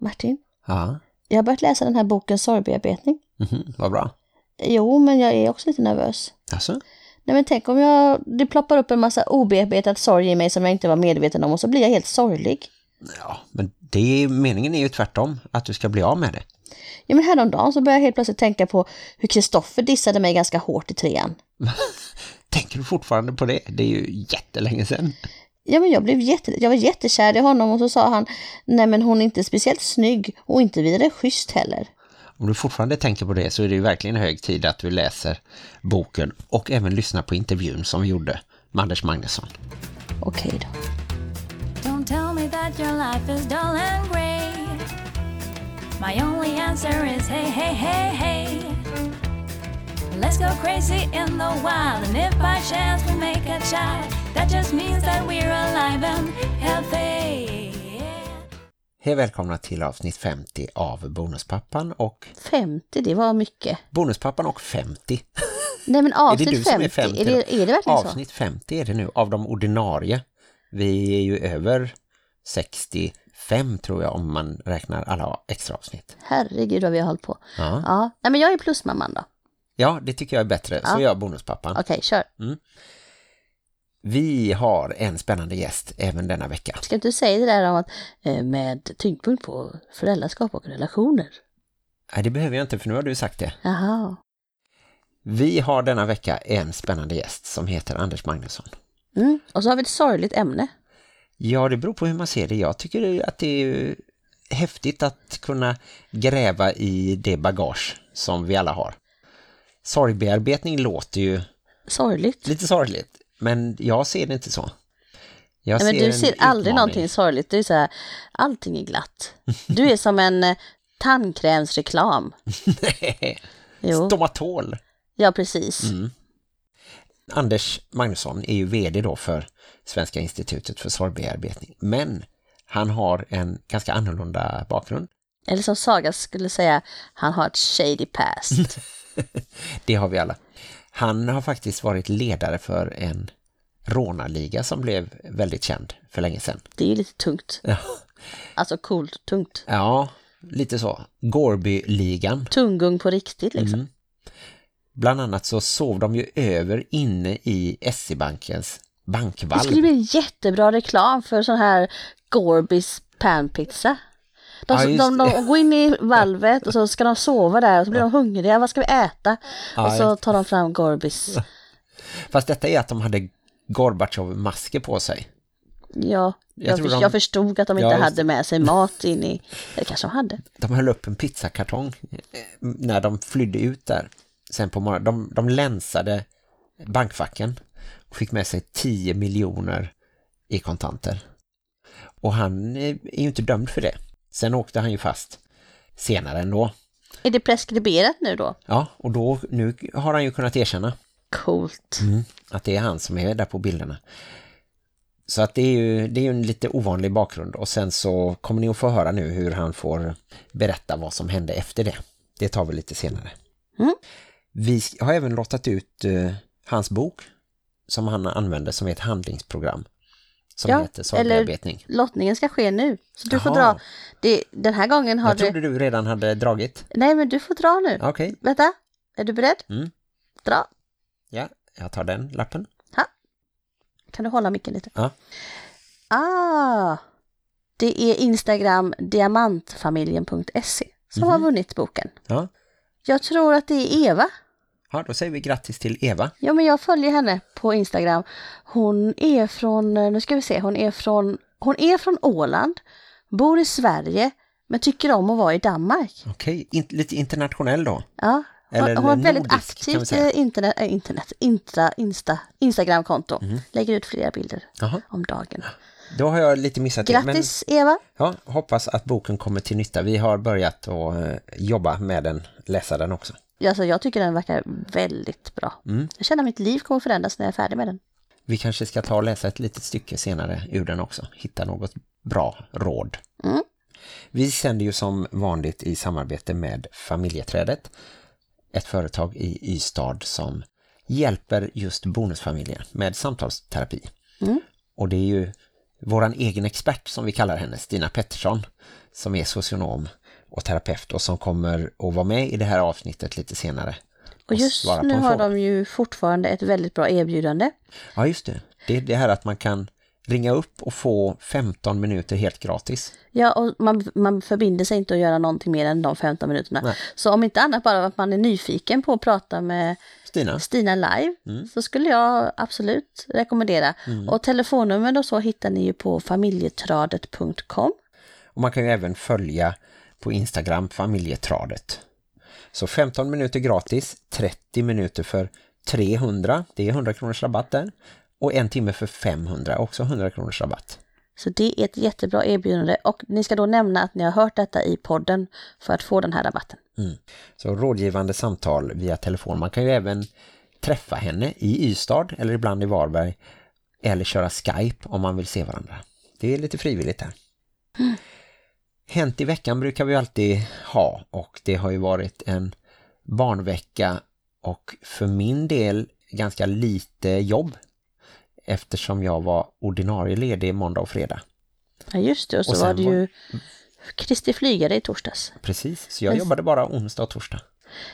Martin, Ja, jag har börjat läsa den här boken Sorgbearbetning. mhm, vad bra. Jo, men jag är också lite nervös. Alltså? Nej men tänk om jag, det ploppar upp en massa obearbetad sorg i mig som jag inte var medveten om och så blir jag helt sorglig. Ja, men det meningen är ju tvärtom, att du ska bli av med det. Ja men häromdagen så började jag helt plötsligt tänka på hur Kristoffer dissade mig ganska hårt i trean. Tänker du fortfarande på det? Det är ju jättelänge sedan. Ja men jag blev jätte, jag var jättekär i honom och så sa han Nej men hon är inte speciellt snygg och inte vidare schysst heller. Om du fortfarande tänker på det så är det ju verkligen hög tid att du läser boken och även lyssnar på intervjun som vi gjorde med Anders Magnusson. Okej då. Don't tell me that your life is dull and grey. My only answer is hey, hey, hey, hey. Let's go crazy in the wild, and if by chance we make a child, that just means that we're alive and healthy. Hej välkomna till avsnitt 50 av Bonuspappan och 50, det var mycket. Bonuspappan och 50. Nej men är det avsnitt du som 50, är 50? är det, är det verkligen så? Avsnitt 50 är det nu av de ordinarie. Vi är ju över 65 tror jag om man räknar alla extra avsnitt. Herregud vad vi har hållit på. Ja, Ja, nej men jag är plusmamman då. Ja det tycker jag är bättre. Så Ja. gör Bonuspappan. Okej, kör. Vi har en spännande gäst även denna vecka. Ska du säga det där om att eh, med tyngdpunkt på föräldraskap och relationer? Nej, det behöver jag inte för nu har du sagt det. Jaha. Vi har denna vecka en spännande gäst som heter Anders Magnusson. Mm. Och så har vi ett sorgligt ämne. Ja, det beror på hur man ser det. Jag tycker att det är häftigt att kunna gräva i det bagage som vi alla har. Sorgbearbetning låter ju Sorgligt. lite sorgligt, men jag ser det inte så. Jag Nej, men du ser aldrig utmaning. någonting sorgligt. Du är så här, allting är glatt. Du är som en eh, tandkrämsreklam. Nej, Jo, Stomatol. ja precis. Mm. Anders Magnusson är ju vd då för Svenska institutet för sorgbearbetning. Men han har en ganska annorlunda bakgrund. Eller som Saga skulle säga, han har ett shady past. Det har vi alla. Han har faktiskt varit ledare för en rånarliga som blev väldigt känd för länge sedan. Det är ju lite tungt. Ja, Alltså coolt, tungt. ja lite så. Gorby-ligan. Tunggung på riktigt liksom. Mm. Bland annat så sov de ju över inne i SC-bankens Det bankvalv. skulle bli en jättebra reklam för sån här Gorbis panpizza. De, Ja, de, de, går in i valvet och så ska de sova där och så blir de hungriga. Vad ska vi äta? Ja, och så tar de fram Gorbis. Fast detta är att de hade Gorbachev-masker på sig. Ja, Jag jag, för, de- jag förstod att de Ja, inte just hade med sig mat in i... Eller kanske de hade. De höll upp en pizzakartong eh, när de flydde ut där. Sen på morgonen. De, de länsade bankfacken och fick med sig 10 miljoner i kontanter. Och han eh, är ju inte dömd för det. Sen åkte han ju fast senare ändå. Är det preskriberat nu då? Ja, och då, nu har han ju kunnat erkänna Coolt. att det är han som är där på bilderna. Så att det är ju, det är en lite ovanlig bakgrund och sen så kommer ni att få höra nu hur han får berätta vad som hände efter det. Det tar vi lite senare. Mm. Vi har även lottat ut eh, hans bok som han använder som ett handlingsprogram som Ja, heter Sorgbearbetning. Lottningen ska ske nu. Så du får Jaha. dra. Det, den här gången har Jag du... trodde du redan hade dragit. Nej, men du får dra nu. Okej, Vänta. Är du beredd? Mm. Dra. ja, jag tar den lappen. Kan du hålla micken lite? Ja. Ah, det är Instagram diamantfamiljen.se som har vunnit boken. Ja. Jag tror att det är Eva. Ja, då säger vi grattis till Eva. Ja, men jag följer henne på Instagram. Hon är från, nu ska vi se, hon är från, hon är från Åland, bor i Sverige, men tycker om att vara i Danmark. Okej, in, lite internationell då. Ja, Eller hon har ett väldigt aktivt säga. eh, internet, äh, internet Insta, Insta, Instagramkonto. Lägger ut flera bilder Jaha. om dagen. Då har jag lite missat det. Men Grattis Eva! ja, hoppas att boken kommer till nytta. Vi har börjat att eh, jobba med den, läsa den också. Alltså, jag tycker den verkar väldigt bra. Mm. Jag känner att mitt liv kommer förändras när jag är färdig med den. Vi kanske ska ta och läsa ett litet stycke senare ur den också. Hitta något bra råd. Mm. Vi sänder ju som vanligt i samarbete med Familjeträdet. Ett företag i Ystad som hjälper just bonusfamiljer med samtalsterapi. Mm. Och det är ju våran egen expert som vi kallar henne, Stina Pettersson, som är socionom och terapeut och som kommer att vara med i det här avsnittet lite senare. Och just svara på nu har fråga. de ju fortfarande ett väldigt bra erbjudande. Ja, just det. Det är det här att man kan ringa upp och få 15 minuter helt gratis. Ja, och man, man förbinder sig inte att göra någonting mer än de 15 minuterna. Nej. Så om inte annat bara att man är nyfiken på att prata med Stina? Stina live Mm. så skulle jag absolut rekommendera. Och telefonnummer och så hittar ni ju på familjetradet.com. Och man kan ju även följa på Instagram familjetradet. Så 15 minuter gratis, 30 minuter för 300, det är 100 kronors rabatt där. Och en timme för 500, också 100 kronors rabatt. Så det är ett jättebra erbjudande och ni ska då nämna att ni har hört detta i podden för att få den här rabatten. Så rådgivande samtal via telefon. Man kan ju även träffa henne i Ystad eller ibland i Varberg. Eller köra Skype om man vill se varandra. Det är lite frivilligt här. Hänt i veckan brukar vi alltid ha och det har ju varit en barnvecka och för min del ganska lite jobb eftersom jag var ordinarie ledig måndag och fredag. Ja just det, och så Och var det ju Kristi flygare i torsdags. Precis, så jag Men- jobbade bara onsdag och torsdag.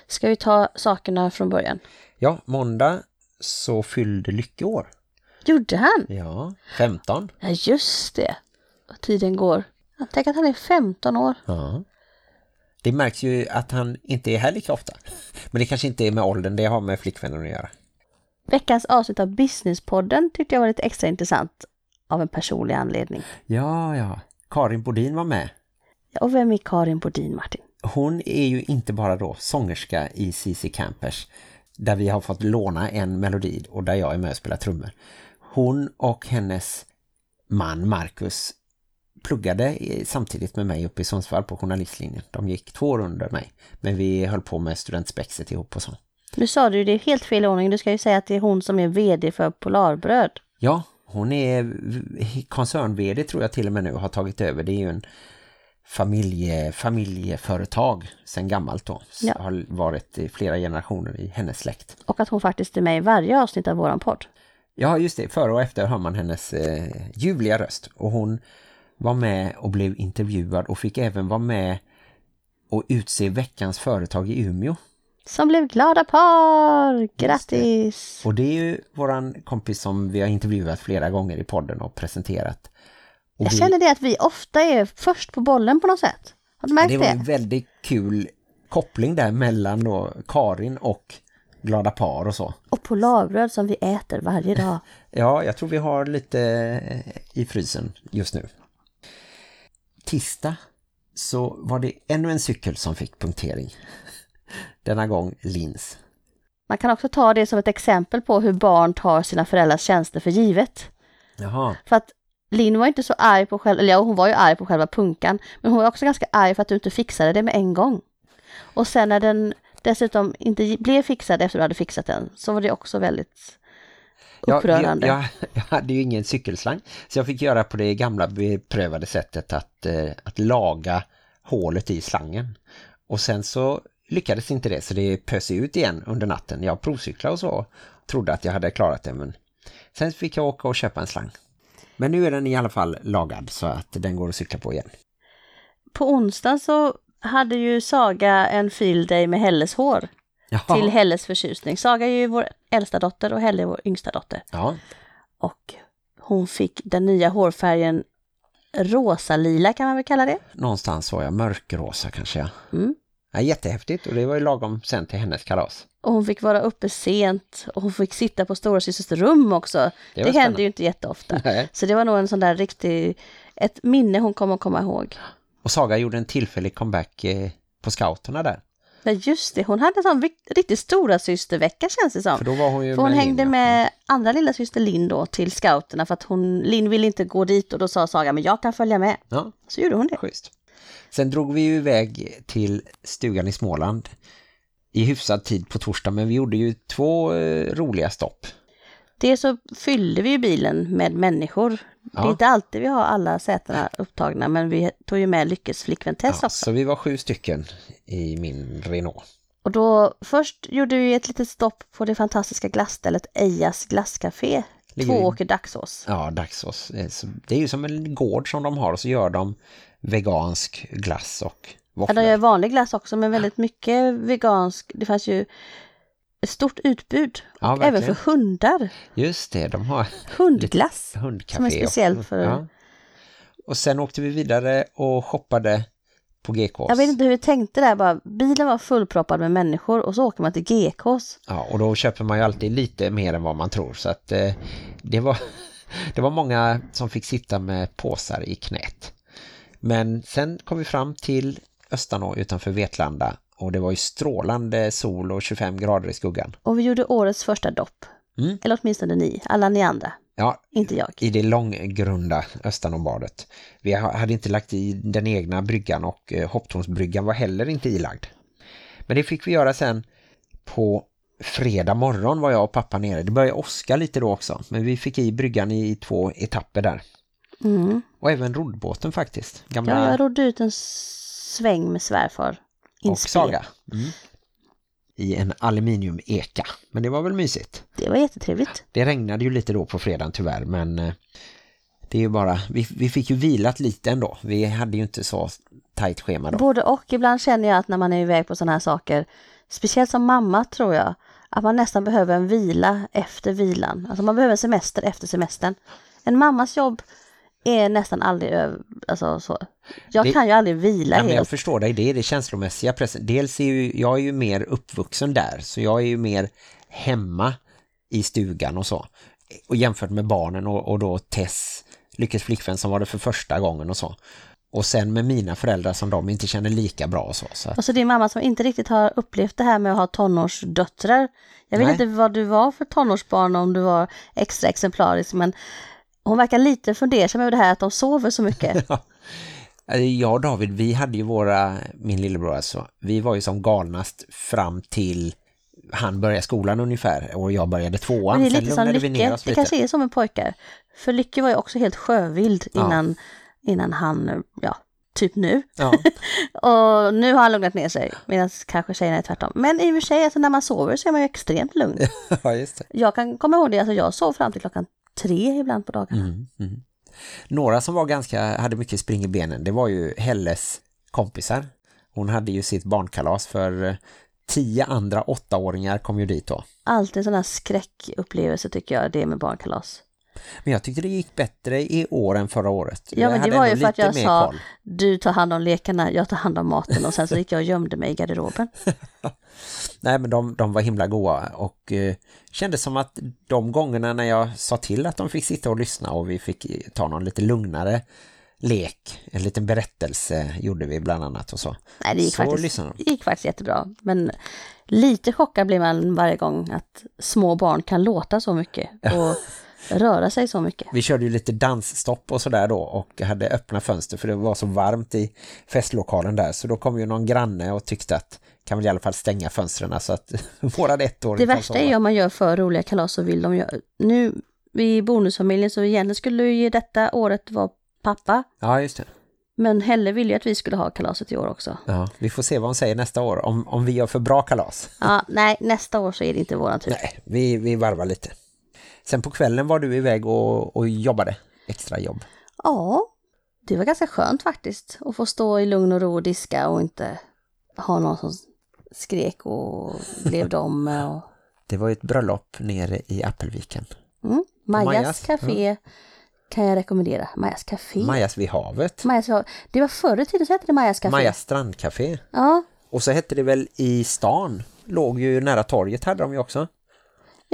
Ska vi ta sakerna från början? Ja, måndag så fyllde lyckeår. Gjorde han? Ja, 15. Ja just det. Och tiden går. Tänk att han är 15 år. Ja. Det märks ju att han inte är här lika ofta. Men det kanske inte är med åldern, det har med flickvännen att göra. Veckans avsnitt av Businesspodden tyckte jag var lite extra intressant av en personlig anledning. Ja, ja. Karin Bodin var med. Ja, Och vem är Karin Bodin, Martin? Hon är ju inte bara då sångerska i CC Campers där vi har fått låna en melodi och där jag är med och spelar trummor. Hon och hennes man Marcus pluggade samtidigt med mig uppe i Sundsvall på journalistlinjen. De gick två år under mig, men vi höll på med studentspexet ihop och så. Nu sa du det är helt fel ordning. Du ska ju säga att det är hon som är vd för Polarbröd. Ja, hon är koncern-vd tror jag till och med nu har tagit över. Det är ju en familje, familjeföretag sedan gammalt då. Så Ja. Har varit i flera generationer i hennes släkt. Och att hon faktiskt är med i varje avsnitt av våran podd. Ja, just det. Före och efter hör man hennes eh, ljuvliga röst. Och hon var med och blev intervjuad och fick även vara med och utse veckans företag i Umeå. Som blev glada par! Grattis! Och det är ju våran kompis som vi har intervjuat flera gånger i podden och presenterat. Och Jag vi- känner det att vi ofta är först på bollen på något sätt. Har du märkt det det? var en väldigt kul koppling där mellan då Karin och Glada par och så. Och Polarbröd som vi äter varje dag. Ja, jag tror vi har lite i frysen just nu. Tisdag så var det ännu en cykel som fick punktering. Denna gång Lins. Man kan också ta det som ett exempel på hur barn tar sina föräldrars tjänster för givet. Jaha, För att Linn var inte så arg på själva, eller ja, hon var ju arg på själva punkan, men hon var också ganska arg för att du inte fixade det med en gång. Och sen när den dessutom inte blev fixad efter att du hade fixat den, så var det också väldigt upprörande. Jag, jag, jag hade ju ingen cykelslang så jag fick göra på det gamla beprövade sättet att, eh, att laga hålet i slangen. Och sen så lyckades inte det så det pös ut igen under natten. Jag provcyklade och så trodde att jag hade klarat det men sen fick jag åka och köpa en slang. Men nu är den i alla fall lagad så att den går att cykla på igen. På onsdag så hade ju Saga en field day med Helles hår Jaha. till Helles förtjusning. Saga är ju vår äldsta dotter och Helle är vår yngsta dotter. Ja, Och hon fick den nya hårfärgen rosa-lila kan man väl kalla det. någonstans var jag mörkrosa kanske. Ja. Mm. Ja, jättehäftigt och det var ju lagom sen till hennes kalas. Och hon fick vara uppe sent och hon fick sitta på stora systers rum också. Det Det, spännande. ju inte jätteofta. Nej. Så det var nog en sån där riktig, ett minne hon kommer att komma ihåg. Och Saga gjorde en tillfällig comeback eh, på scouterna där. Ja just det, hon hade en sån riktigt stora systervecka känns det som. För då var hon ju För hon med hängde Linn, ja. med andra lilla syster Linn då till scouterna för att hon, Linn ville inte gå dit och då sa Saga men jag kan följa med. Ja, Så gjorde hon det. schysst. Sen drog vi ju iväg till stugan i Småland i hyfsad tid på torsdag men vi gjorde ju två eh, roliga stopp. Det så fyllde vi ju bilen med människor. Det är Ja. inte alltid vi har alla sätena upptagna men vi tog ju med Lyckes flickvän Tess Ja, också. så vi var sju stycken i min Renault. Och då först gjorde vi ett litet stopp på det fantastiska glassstället Ejas glasscafé Ligger Två åker dagsås. Ja, Daxås. Eh, Det är ju som en gård som de har och så gör de vegansk glass och Ja, våfflor. de gör vanlig glass också men väldigt mycket vegansk. Det fanns ju ett stort utbud. Ja, Och även för hundar. Just det, de har Hundglass. hundcafé. Som är speciell och- för- Ja. Och sen åkte vi vidare och shoppade på GKs. Jag vet inte hur vi tänkte där bara. Bilen var fullproppad med människor och så åker man till GKs. Ja, och då köper man ju alltid lite mer än vad man tror. Så att eh, det, var, det var många som fick sitta med påsar i knät. Men sen kom vi fram till Östanå utanför Vetlanda. Och det var ju strålande sol och 25 grader i skuggan. Och vi gjorde årets första dopp. Mm. Eller åtminstone ni, alla ni andra. Ja, Inte jag. i det långgrunda Östanåbadet. Vi ha- hade inte lagt i den egna bryggan och eh, hopptornsbryggan var heller inte ilagd. Men det fick vi göra sen på fredag morgon var jag och pappa nere. Det började åska lite då också. Men vi fick i bryggan i två etapper där. Mm. Och även roddbåten faktiskt. Gamla Ja, jag rodde ut en sväng med svärfar. Saga. Mm. I en aluminiumeka. Men det var väl mysigt. Det var jättetrevligt. Det regnade ju lite då på fredagen tyvärr. Men eh, det är ju bara... Vi, vi fick ju vilat lite ändå. Vi hade ju inte så tajt schema då. Både och. Ibland känner jag att när man är iväg på sådana här saker, speciellt som mamma tror jag, att man nästan behöver en vila efter vilan. Alltså man behöver semester efter semestern. En mammas jobb är nästan aldrig över, alltså så. Jag Det- kan ju aldrig vila Ja, men jag helt. förstår dig, det är det känslomässiga pressen. Dels är ju, jag är ju mer uppvuxen där, så jag är ju mer hemma i stugan och så. Och jämfört med barnen och, och då Tess, Lyckes flickvän som var det för första gången och så. Och sen med mina föräldrar som de inte känner lika bra och så. så Och så din mamma som inte riktigt har upplevt det här med att ha tonårsdöttrar. Jag vet Nej. inte vad du var för tonårsbarn om du var extra exemplarisk men hon verkar lite fundersam över det här att de sover så mycket. jag och David, vi hade ju våra, min lillebror alltså, vi var ju som galnast fram till han började skolan ungefär och jag började tvåan. Men det är lite som Lycke. Det kanske är som med pojkar. För Lycke var ju också helt sjövild Ja. innan, innan han, ja, typ nu. Ja. Och nu har han lugnat ner sig, medan kanske tjejerna är tvärtom. Men i och för sig, alltså när man sover så är man ju extremt lugn. ja, just det. Jag kan komma ihåg det, alltså jag sov fram till klockan tre ibland på dagarna. Mm, mm. Några som var ganska, hade mycket spring i benen, det var ju Helles kompisar. Hon hade ju sitt barnkalas för eh, tio andra åttaåringar kom ju dit då. Alltid en sån här skräckupplevelse tycker jag, det med barnkalas. Men jag tyckte det gick bättre i år än förra året. Ja, men det var ju för att jag sa, koll. du tar hand om lekarna, jag tar hand om maten och sen så gick jag och gömde mig i garderoben. Nej, men de, de var himla goa och eh, kändes som att de gångerna när jag sa till att de fick sitta och lyssna och vi fick eh, ta någon lite lugnare lek, en liten berättelse gjorde vi bland annat och så. Nej, det gick, Så faktiskt, det gick faktiskt jättebra. Men lite chockad blir man varje gång att små barn kan låta så mycket och röra sig så mycket. Vi körde ju lite dansstopp och sådär då och hade öppna fönster för det var så varmt i festlokalen där. Så då kom ju någon granne och tyckte att kan väl i alla fall stänga fönstren så att våran ettåring Det värsta är ju om man gör för roliga kalas så vill de ju... Nu, vi i bonusfamiljen så egentligen skulle ju detta året vara pappa. Ja, just det. Men Helle ville ju att vi skulle ha kalaset i år också. Ja, vi får se vad hon säger nästa år om, om vi gör för bra kalas. Ja, nej, nästa år så är det inte våran tur. Nej, vi, vi varvar lite. Sen på kvällen var du iväg och, och jobbade. Extra jobb. Ja, det var ganska skönt faktiskt. Att få stå i lugn och ro och diska och inte ha någon som skrek och levde om. med Och... Det var ju ett bröllop nere i Appelviken. Mm. Majas, Majas, café kan jag rekommendera. Majas café. Majas vid havet. Majas, det var förr i tiden så hette det Majas café. Majas strandcafé. Ja, Och så hette det väl i stan. Låg ju nära torget hade de ju också.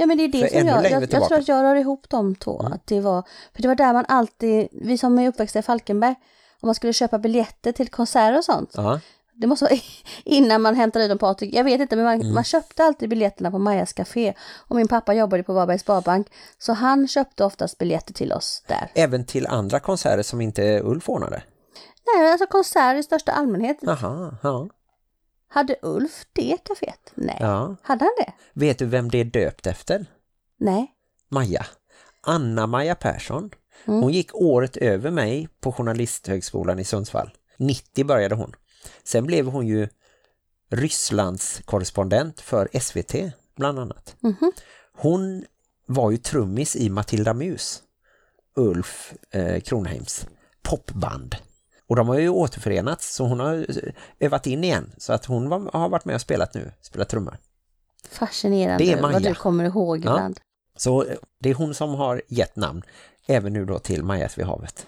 Ja men det är det som jag, jag, jag tror att jag rör ihop de två. Att det var, för det var där man alltid, vi som är uppväxta i Falkenberg, om man skulle köpa biljetter till konserter och sånt. Ja. Det måste vara innan man hämtade ut dem på Patrik. Jag vet inte men man, Mm. man köpte alltid biljetterna på Majas Café. Och min pappa jobbade på Varbergs Sparbank. Så han köpte oftast biljetter till oss där. Även till andra konserter som inte Ulf ordnade. Nej alltså konserter i största allmänhet. Jaha, ja. Hade Ulf det kaféet? Nej. ja. Hade han det? Vet du vem det är döpt efter? Nej. Maja. Anna-Maja Persson. Mm. Hon gick året över mig på Journalisthögskolan i Sundsvall. 90 började hon. Sen blev hon ju Rysslands korrespondent för SVT bland annat. Mhm. Hon var ju trummis i Matilda Mus, Ulf eh, Kronheims popband. Och de har ju återförenats så hon har övat in igen. Så att hon var, har varit med och spelat nu, spelat trummor. Fascinerande Det är Maja. vad du kommer ihåg Ja. ibland. Så eh, det är hon som har gett namn, även nu då till Majas vid havet.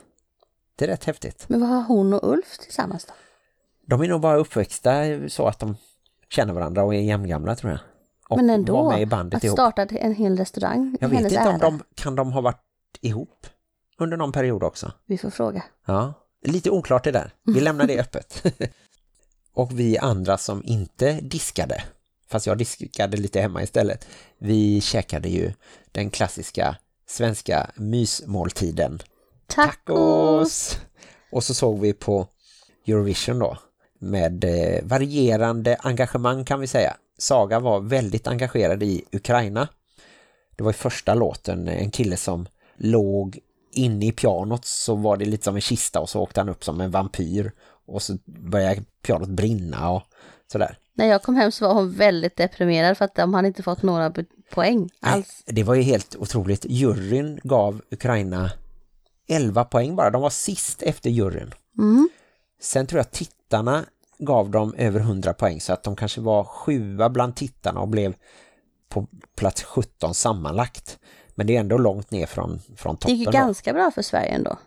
Det är rätt häftigt. Men vad har hon och Ulf tillsammans då? De är nog bara uppväxta så att de känner varandra och är jämngamla tror jag. Och Men ändå, var med i bandet att ihop. starta en hel restaurang Jag vet inte om ära. de, kan de ha varit ihop under någon period också. Vi får fråga. Ja, lite oklart det där. Vi lämnar det öppet. och vi andra som inte diskade, fast jag diskade lite hemma istället, vi käkade ju den klassiska svenska mysmåltiden. Tacos! Och så såg vi på Eurovision då, med eh, varierande engagemang kan vi säga. Saga var väldigt engagerad i Ukraina. Det var i första låten en kille som låg inne i pianot så var det lite som en kista och så åkte han upp som en vampyr och så började pianot brinna och sådär. När jag kom hem så var hon väldigt deprimerad för att de hade inte fått några poäng alls. Nej, det var ju helt otroligt. Juryn gav Ukraina 11 poäng bara. De var sist efter juryn. Mm. Sen tror jag tittarna gav dem över 100 poäng så att de kanske var sjua bland tittarna och blev på plats 17 sammanlagt. Men det är ändå långt ner från, från Det toppen. gick då. ganska bra för Sverige ändå.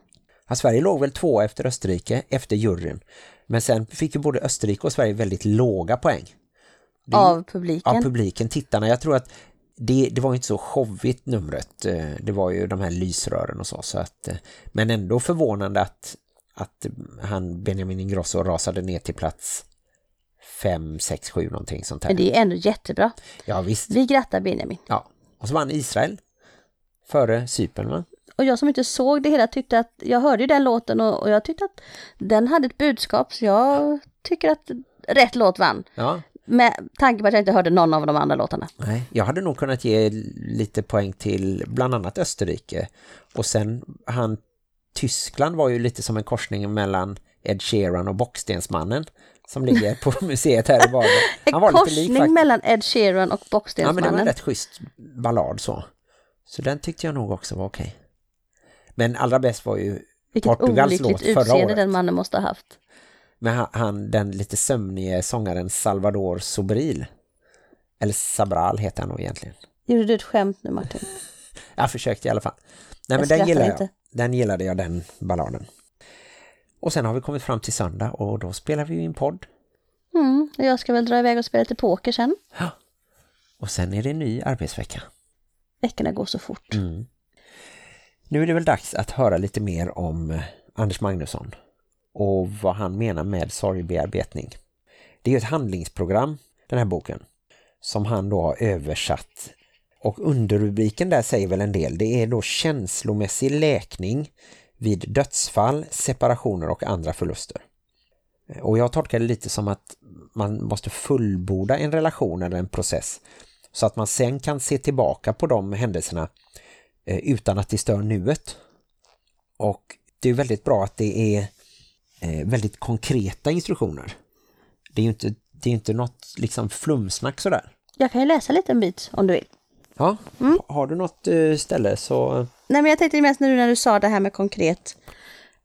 Ja, Sverige låg väl två efter Österrike, efter juryn. Men sen fick ju både Österrike och Sverige väldigt låga poäng. Det Av publiken. av publiken, tittarna. Jag tror att det, det var inte så showigt numret. Eh, Det var ju de här lysrören och så. så att, eh, men ändå förvånande att, att han Benjamin Ingrosso rasade ner till plats 5, 6, 7 någonting sånt här. Men det är ändå jättebra. Ja visst. Vi grattar Benjamin. Ja. Och så vann Israel före Cypern va? Och jag som inte såg det hela tyckte att, jag hörde ju den låten och, och jag tyckte att den hade ett budskap så jag tycker att rätt låt vann. Ja. Med tanke på att jag inte hörde någon av de andra låtarna. Nej, jag hade nog kunnat ge lite poäng till bland annat Österrike. Och sen han Tyskland var ju lite som en korsning mellan Ed Sheeran och Bockstensmannen som ligger på museet här i Varberg. En lik korsning faktiskt. mellan Ed Sheeran och Ja, men det var Bockstensmannen. en rätt schysst ballad så. Så den tyckte jag nog också var okej. Men allra bäst var ju Vilket Portugals låt förra utseende året. den mannen måste ha haft. med han- den lite sömnige sångaren Salvador Sobril. Eller Sabral heter han nog egentligen. Gjorde du ett skämt nu Martin? Jag försökte i alla fall. Nej, Jag men den skrattar gillar jag. inte. Den gillade jag, den balladen. Och sen har vi kommit fram till söndag och då spelar vi ju in podd. Mm, jag ska väl dra iväg och spela lite poker sen. Och sen är det en ny arbetsvecka. Veckorna går så fort. Mm. Nu är det väl dags att höra lite mer om eh, Anders Magnusson och vad han menar med sorgbearbetning. Det är ett handlingsprogram, den här boken, som han då har översatt. Och underrubriken där säger väl en del. Det är då känslomässig läkning vid dödsfall, separationer och andra förluster. Och jag tolkar det lite som att man måste fullborda en relation eller en process så att man sen kan se tillbaka på de händelserna eh, utan att det stör nuet. Och det är väldigt bra att det är eh, väldigt konkreta instruktioner. Det är ju inte, det är inte något liksom flumsnack sådär. Jag kan ju läsa lite en bit om du vill. Ja, Mm. har du något eh, ställe så... Nej men jag tänkte mest nu när du sa det här med konkret,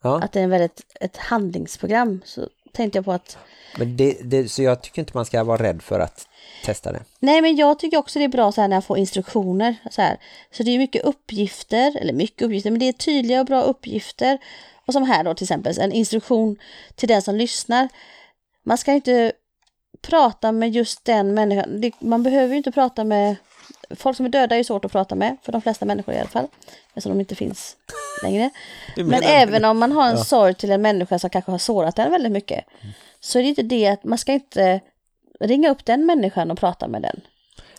Ja, att det är en väldigt, ett handlingsprogram, så tänkte jag på att men det, det, så jag tycker inte man ska vara rädd för att testa det. Nej men jag tycker också det är bra så här när jag får instruktioner. Så, här. så det är mycket uppgifter, eller mycket uppgifter, men det är tydliga och bra uppgifter. Och som här då till exempel, en instruktion till den som lyssnar. Man ska inte prata med just den människan. Man behöver ju inte prata med... Folk som är döda är ju svårt att prata med, för de flesta människor i alla fall. Eftersom de inte finns längre. Men även om man har en Ja. sorg till en människa som kanske har sårat en väldigt mycket. Så är det inte det att man ska inte ringa upp den människan och prata med den.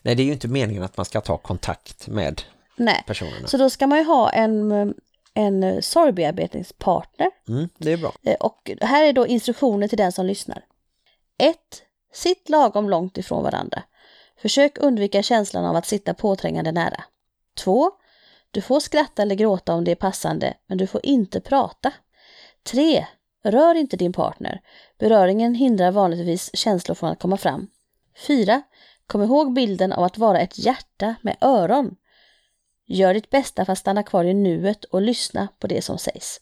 Nej, det är ju inte meningen att man ska ta kontakt med Nej. personerna. Så då ska man ju ha en, en sorgbearbetningspartner. Mm, det är bra. Eh, Och här är då instruktioner till den som lyssnar. 1. Sitt lagom långt ifrån varandra. Försök undvika känslan av att sitta påträngande nära. 2. Du får skratta eller gråta om det är passande, men du får inte prata. 3. Rör inte din partner. Beröringen hindrar vanligtvis känslor från att komma fram. 4. Kom ihåg bilden av att vara ett hjärta med öron. Gör ditt bästa för att stanna kvar i nuet och lyssna på det som sägs.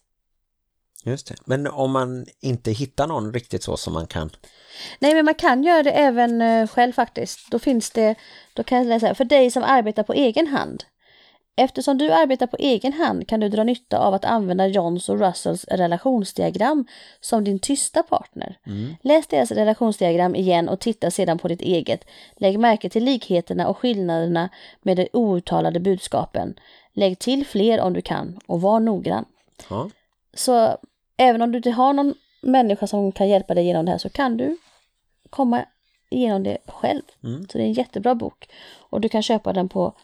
Just det. Men om man inte hittar någon riktigt så som man kan... Nej men man kan göra det även eh, själv faktiskt. Då finns det, då kan jag läsa, för dig som arbetar på egen hand. Eftersom du arbetar på egen hand kan du dra nytta av att använda Johns och Russells relationsdiagram som din tysta partner. Läs deras relationsdiagram igen och titta sedan på ditt eget. Lägg märke till likheterna och skillnaderna med de outtalade budskapen. Lägg till fler om du kan och var noggrann. Ja. Så även om du inte har någon människa som kan hjälpa dig genom det här så kan du komma igenom det själv. Mm. Så det är en jättebra bok. Och du kan köpa den på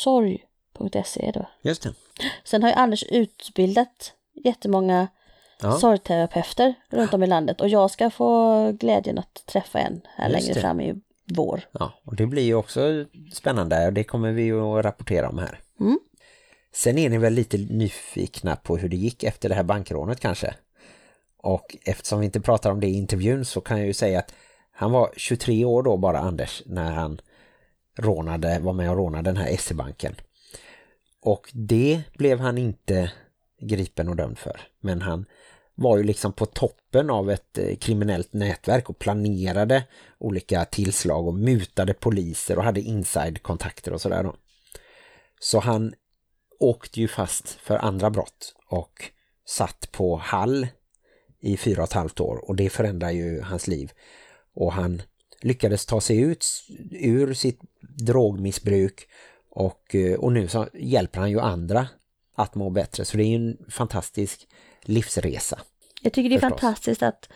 www.sorg.se då. Just det. Sen har ju Anders utbildat jättemånga Ja. sorgterapeuter runt om i landet och jag ska få glädjen att träffa en här Just längre det. fram i vår. Ja, och det blir ju också spännande och det kommer vi ju att rapportera om här. Mm. Sen är ni väl lite nyfikna på hur det gick efter det här bankrånet kanske. Och eftersom vi inte pratar om det i intervjun så kan jag ju säga att han var 23 år då bara Anders när han rånade, var med och rånade den här SE-banken. Och det blev han inte gripen och dömd för. Men han var ju liksom på toppen av ett eh, kriminellt nätverk och planerade olika tillslag och mutade poliser och hade inside-kontakter och sådär då. Så han åkte ju fast för andra brott och satt på Hall i fyra och ett halvt år och det förändrar ju hans liv. Och han lyckades ta sig ut ur sitt drogmissbruk och, eh, och nu så hjälper han ju andra att må bättre. Så det är ju en fantastisk livsresa. Jag tycker det är Förstås. fantastiskt att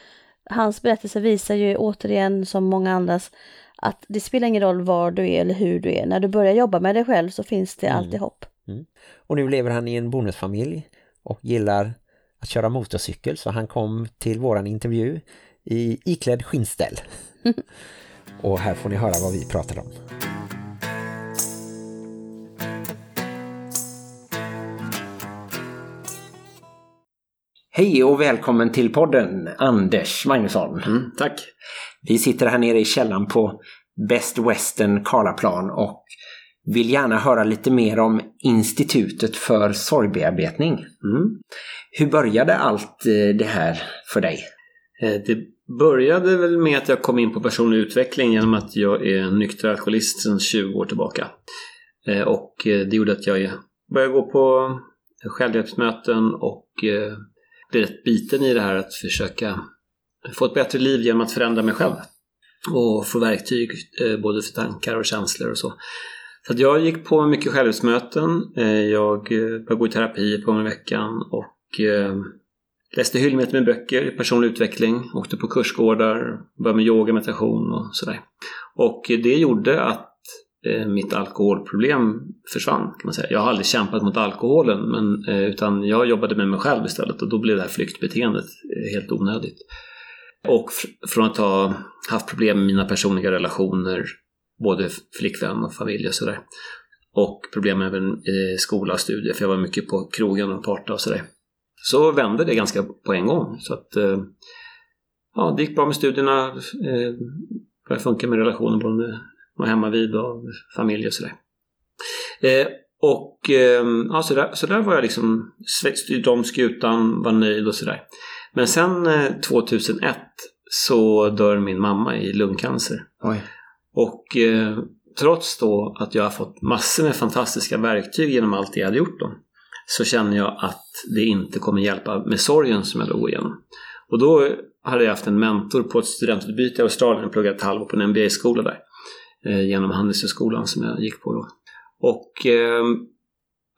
hans berättelse visar ju återigen som många andras att det spelar ingen roll var du är eller hur du är. När du börjar jobba med dig själv så finns det alltid hopp. Och nu lever han i en bonusfamilj och gillar att köra motorcykel så han kom till våran intervju i iklädd skinnställ. och här får ni höra vad vi pratar om. Hej och välkommen till podden Anders Magnusson. Mm, tack. Vi sitter här nere i källan på Best Western Karlaplan och vill gärna höra lite mer om Institutet för sorgbearbetning. Mm. Hur började allt eh, det här för dig? Eh, Det började väl med att jag kom in på personlig utveckling genom att jag är nykter alkoholist sedan 20 år tillbaka. Eh, Och det gjorde att jag började gå på självhjälpsmöten och eh, blev rätt biten i det här att försöka få ett bättre liv genom att förändra mig själv. Och få verktyg eh, både för tankar och känslor och så. Så att jag gick på mycket självhjälpsmöten. Eh, jag eh, började gå i terapi på gång i veckan och läste hyllmeter med böcker i personlig utveckling, åkte på kursgårdar, började med yoga, meditation och sådär. Och det gjorde att Eh, mitt alkoholproblem försvann kan man säga. Jag har aldrig kämpat mot alkoholen men, eh, utan jag jobbade med mig själv istället och då blev det här flyktbeteendet eh, helt onödigt. Och från att ha haft problem med mina personliga relationer, både flickvän och familj och sådär. Och problem även i skola och studier, för jag var mycket på krogen och parta och sådär. Så vände det ganska på en gång. Så att, ja, det gick bra med studierna, började funka med relationen både med och hemma vid och familj och sådär. Eh, och eh, ja, så, där, så där var jag liksom styrde om skutan, var nöjd och sådär. Men sen eh, 2001 så dör min mamma i lungcancer. Oj. Och eh, trots då att jag har fått massor med fantastiska verktyg genom allt det jag hade gjort då, så känner jag att det inte kommer hjälpa med sorgen som jag då går igenom. Och då hade jag haft en mentor på ett studentutbyte i Australien, jag pluggade ett halvår på en MBA-skola där, genom Handelshögskolan som jag gick på då. Och eh,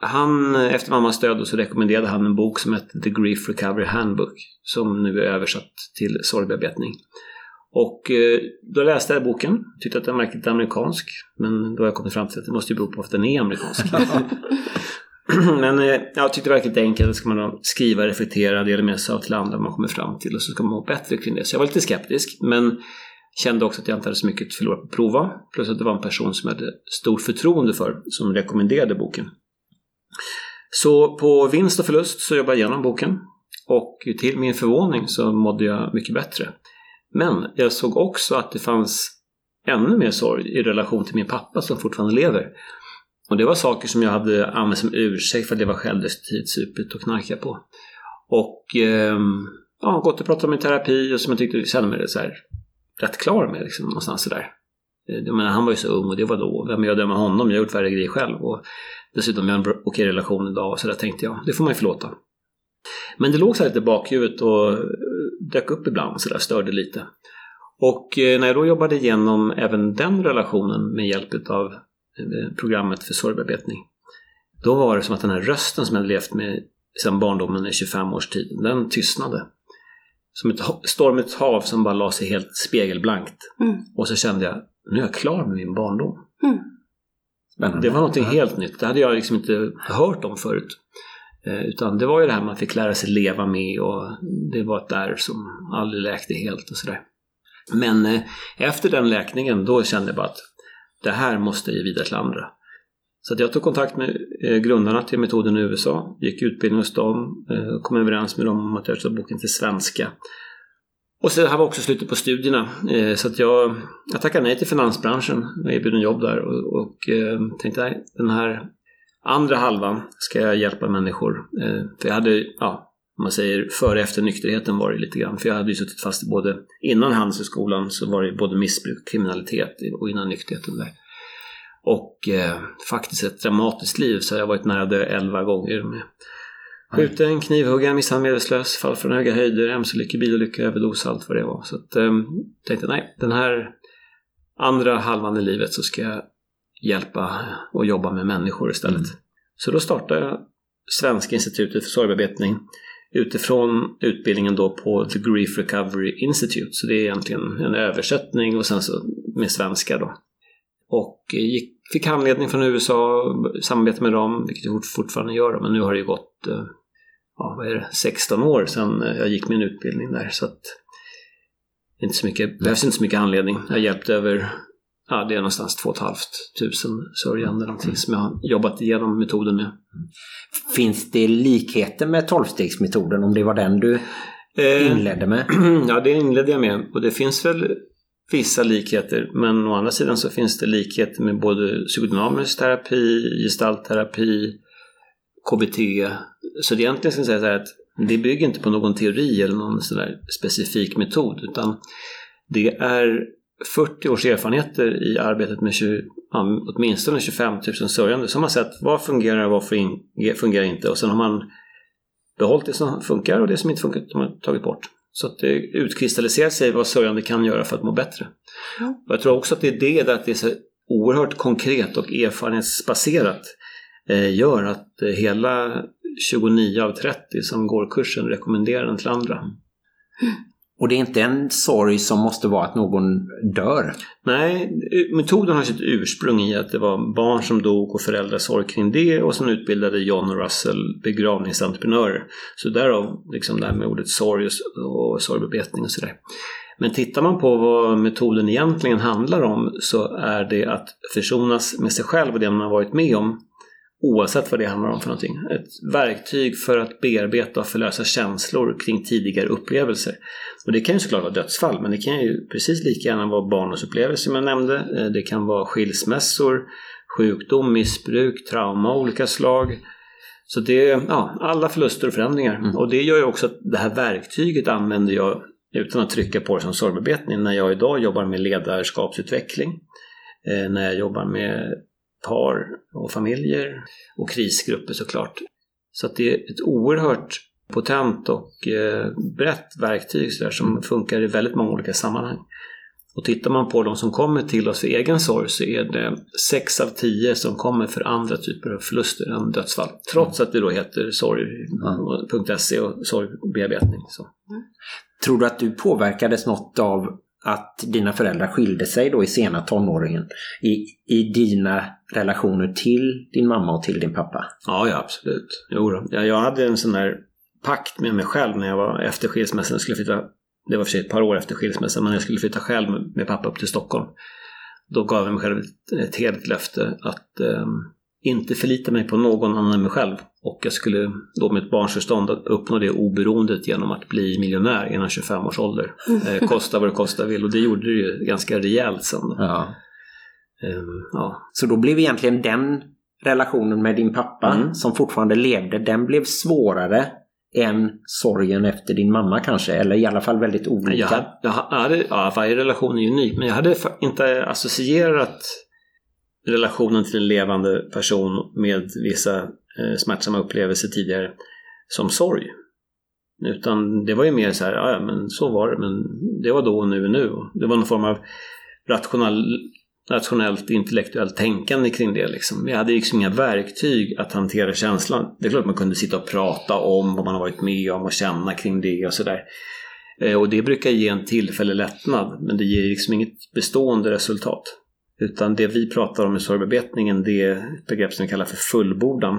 han, efter mammas död så rekommenderade han en bok som heter The Grief Recovery Handbook som nu är översatt till sorgbearbetning. Och eh, då läste jag boken, tyckte att den verkade lite amerikansk, men då har jag kommit fram till att det måste ju bero på att den är amerikansk. men eh, jag tyckte det verkade lite enkelt, ska man skriva, reflektera, dela med sig av till andra man kommer fram till och så ska man må bättre kring det. Så jag var lite skeptisk, men kände också att jag inte hade så mycket att förlora på att prova. Plus att det var en person som jag hade stort förtroende för, som rekommenderade boken. Så på vinst och förlust så jobbade jag igenom boken och till min förvåning så mådde jag mycket bättre. Men jag såg också att det fanns ännu mer sorg i relation till min pappa som fortfarande lever. Och det var saker som jag hade använt som ursäkt för att jag var självdestruktivt supit och knarkat på. Och det var självdestruktivt och på. Och eh, ja, gått och pratat om min terapi och som jag tyckte kände mig så här, rätt klar med liksom, någonstans sådär. Eh, jag menar, han var ju så ung och det var då. Vem är jag döma honom? Jag har gjort värre grejer själv. Och dessutom, jag har en okej relation idag. Och så där tänkte jag. Det får man ju förlåta. Men det låg så här lite i bakhuvudet och eh, dök upp ibland så där, störde lite. Och eh, när jag då jobbade igenom även den relationen med hjälp av programmet för sorgbearbetning. Då var det som att den här rösten som jag hade levt med sedan barndomen i 25 års tid, den tystnade. Som ett stormigt hav som bara la sig helt spegelblankt. Mm. Och så kände jag, nu är jag klar med min barndom. Mm. Spännande. Det var någonting helt nytt. Det hade jag liksom inte hört om förut. Eh, Utan det var ju det här man fick lära sig leva med och det var ett där som aldrig läkte helt och sådär. Men eh, efter den läkningen då kände jag bara att det här måste jag ge vidare till andra. Så att jag tog kontakt med eh, grundarna till metoden i USA, gick utbildning hos dem, eh, kom överens med dem om att översätta boken till svenska. Och så det här var också slutet på studierna. Eh, så att jag, jag tackade nej till finansbranschen och erbjuden jobb där och, och tänkte nej, den här andra halvan ska jag hjälpa människor. För jag hade, ja, om man säger före och efter nykterheten var det lite grann. För jag hade ju suttit fast både, innan Handelshögskolan så var det både missbruk och kriminalitet och innan nykterheten där. Och eh, faktiskt ett dramatiskt liv så jag har varit nära dö elva gånger med skjuten, knivhuggen, misshandlad, medvetslös, fall från höga höjder, mc-olyckor, bilolyckor, överdos, allt vad det var. Så att, eh, tänkte nej, den här andra halvan i livet så ska jag hjälpa och jobba med människor istället. Mm. Så då startade jag Svenska institutet för sorgbearbetning utifrån utbildningen då på The Grief Recovery Institute. Så det är egentligen en översättning och sen så med svenska då. Och eh, gick, fick handledning från USA, samarbete med dem, vilket jag fort- fortfarande gör. Men nu har det ju gått eh, ja, vad är det, 16 år sedan eh, jag gick min utbildning där. Så att inte så mycket, behövs inte så mycket handledning. Jag har hjälpt över, ja det är någonstans 2 500 sörjande någonting som jag har jobbat igenom metoden med. Finns det likheter med tolvstegsmetoden om det var den du Eh, inledde med? Ja, det inledde jag med. Och det finns väl vissa likheter. Men å andra sidan så finns det likheter med både psykodynamisk terapi, gestaltterapi, KBT. Så det egentligen ska jag säga så här att det bygger inte på någon teori eller någon sån där specifik metod. Utan det är 40 års erfarenheter i arbetet med 20, åtminstone 25 000 sörjande som har sett vad fungerar och vad fungerar inte. Och sen har man behållit det som funkar och det som inte funkar har man tagit bort. Så att det utkristalliserar sig vad sörjande kan göra för att må bättre. Mm. Och jag tror också att det är det där att det är så oerhört konkret och erfarenhetsbaserat eh, gör att eh, hela 29 av 30 som går kursen rekommenderar den till andra. Och det är inte en sorg som måste vara att någon dör. Nej, metoden har sitt ursprung i att det var barn som dog och föräldrar sorg kring det och sen utbildade John och Russell begravningsentreprenörer. Så därav liksom det här med ordet sorg och, och sorgbearbetning och sådär. Men tittar man på vad metoden egentligen handlar om så är det att försonas med sig själv och det man har varit med om oavsett vad det handlar om för någonting. Ett verktyg för att bearbeta och förlösa känslor kring tidigare upplevelser. Och det kan ju såklart vara dödsfall, men det kan ju precis lika gärna vara barndomsupplevelser som jag nämnde. Eh, Det kan vara skilsmässor, sjukdom, missbruk, trauma av olika slag. Så det är ja, alla förluster och förändringar. Mm. Och det gör ju också att det här verktyget använder jag utan att trycka på det som sorgbearbetning när jag idag jobbar med ledarskapsutveckling. Eh, när jag jobbar med par och familjer och krisgrupper såklart. Så att det är ett oerhört potent och eh, brett verktyg så där, som funkar i väldigt många olika sammanhang. Och tittar man på de som kommer till oss för egen sorg så är det 6 av 10 som kommer för andra typer av förluster än dödsfall. Trots att det då heter sorg.se och sorgbearbetning. Så. Tror du att du påverkades något av att dina föräldrar skilde sig då i sena tonåringen i, i dina relationer till din mamma och till din pappa? Ja, ja absolut. Jo då. Jag, jag hade en sån där pakt med mig själv när jag var efter skilsmässan. Jag skulle flytta, det var för sig ett par år efter skilsmässan, men jag skulle flytta själv med, med pappa upp till Stockholm. Då gav jag mig själv ett, ett heligt löfte att eh, inte förlita mig på någon annan än mig själv. Och jag skulle då med ett barns förstånd att uppnå det oberoendet genom att bli miljonär innan 25 års ålder. Eh, kosta vad det kosta vill. Och det gjorde det ju ganska rejält sen. Ja. Eh, ja. Så då blev egentligen den relationen med din pappa Mm. som fortfarande levde, den blev svårare än sorgen efter din mamma kanske? Eller i alla fall väldigt olika? Jag hade, jag hade, ja, varje relation är unik, men jag hade inte associerat relationen till en levande person med vissa Eh, smärtsamma upplevelser tidigare som sorg. Utan det var ju mer så här, ja, men så var det, men det var då och nu och nu. Det var någon form av rational, rationellt intellektuellt tänkande kring det. Liksom. Jag hade liksom inga verktyg att hantera känslan. Det är klart man kunde sitta och prata om vad man har varit med om och känna kring det och sådär. Eh, och det brukar ge en tillfällig lättnad, men det ger liksom inget bestående resultat. Utan det vi pratar om i sorgbearbetningen, det är ett begrepp som vi kallar för fullbordan.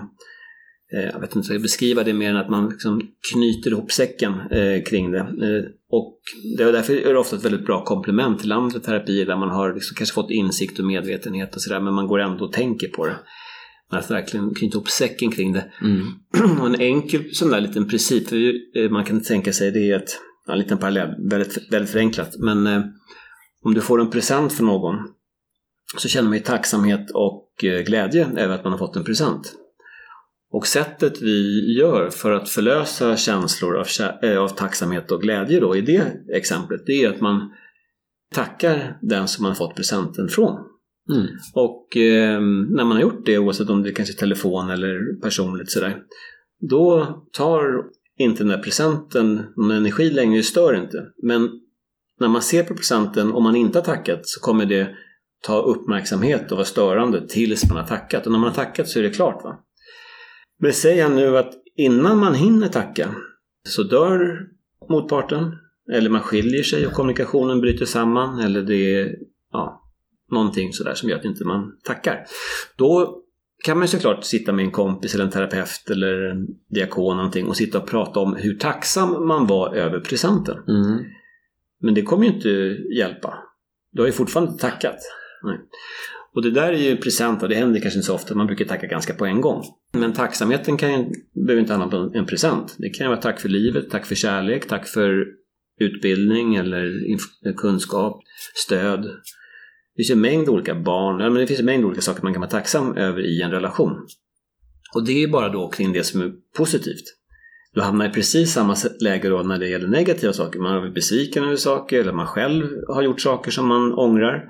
Eh, Jag vet inte hur jag ska beskriva det mer än att man liksom knyter ihop säcken eh, kring det. Eh, och det är därför är det ofta ett väldigt bra komplement till andra terapier där man har liksom kanske fått insikt och medvetenhet och sådär, men man går ändå och tänker på det. Men att verkligen knyta ihop säcken kring det. Mm. Och en enkel sån där liten princip, för eh, man kan tänka sig det är ett, ja, en liten parallell, väldigt, väldigt förenklat. Men eh, om du får en present för någon så känner man ju tacksamhet och eh, glädje över att man har fått en present. Och sättet vi gör för att förlösa känslor av, eh, av tacksamhet och glädje då i det exemplet, det är att man tackar den som man fått presenten från. Mm. Och eh, när man har gjort det, oavsett om det kanske är telefon eller personligt sådär, då tar inte den där presenten någon energi längre, det stör inte. Men när man ser på presenten, om man inte har tackat, så kommer det ta uppmärksamhet och vara störande tills man har tackat. Och när man har tackat så är det klart. va? Men säg jag nu att innan man hinner tacka så dör motparten, eller man skiljer sig och kommunikationen bryter samman, eller det är ja, någonting sådär som gör att inte man tackar. Då kan man såklart sitta med en kompis eller en terapeut eller en diakon någonting och sitta och prata om hur tacksam man var över presenten. Mm. Men det kommer ju inte hjälpa. Du har ju fortfarande tackat. Nej. Och det där är ju presenter, det händer kanske inte så ofta, man brukar tacka ganska på en gång. Men tacksamheten kan ju, behöver inte handla om en present. Det kan vara tack för livet, tack för kärlek, tack för utbildning eller kunskap, stöd. Det finns ju en mängd olika barn, men det finns en mängd olika saker man kan vara tacksam över i en relation. Och det är bara då kring det som är positivt. Du hamnar i precis samma läge då när det gäller negativa saker. Man har blivit besviken över saker eller man själv har gjort saker som man ångrar.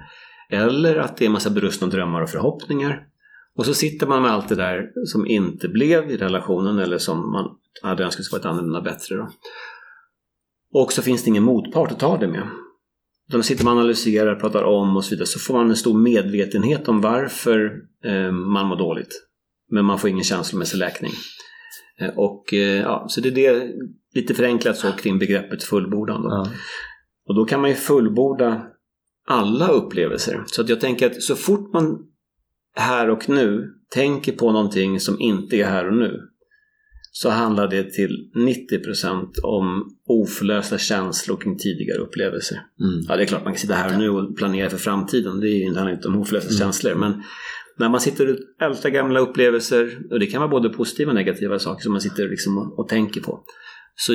Eller att det är en massa brustna drömmar och förhoppningar. Och så sitter man med allt det där som inte blev i relationen eller som man hade önskat sig varit annorlunda bättre. Då. Och så finns det ingen motpart att ta det med. Då sitter man och analyserar, pratar om och så vidare. Så får man en stor medvetenhet om varför eh, man mår dåligt. Men man får ingen känslomässig läkning. Eh, Och eh, ja, så det är det lite förenklat så kring begreppet fullbordan. Då. Ja. Och då kan man ju fullborda alla upplevelser. Så att jag tänker att så fort man här och nu tänker på någonting som inte är här och nu så handlar det till 90% om oförlösta känslor kring tidigare upplevelser. Mm. Ja, det är klart man kan sitta här och nu och planera för framtiden. Det handlar inte om oförlösta Mm. känslor. Men när man sitter och ältar gamla upplevelser, och det kan vara både positiva och negativa saker som man sitter liksom och, och tänker på, så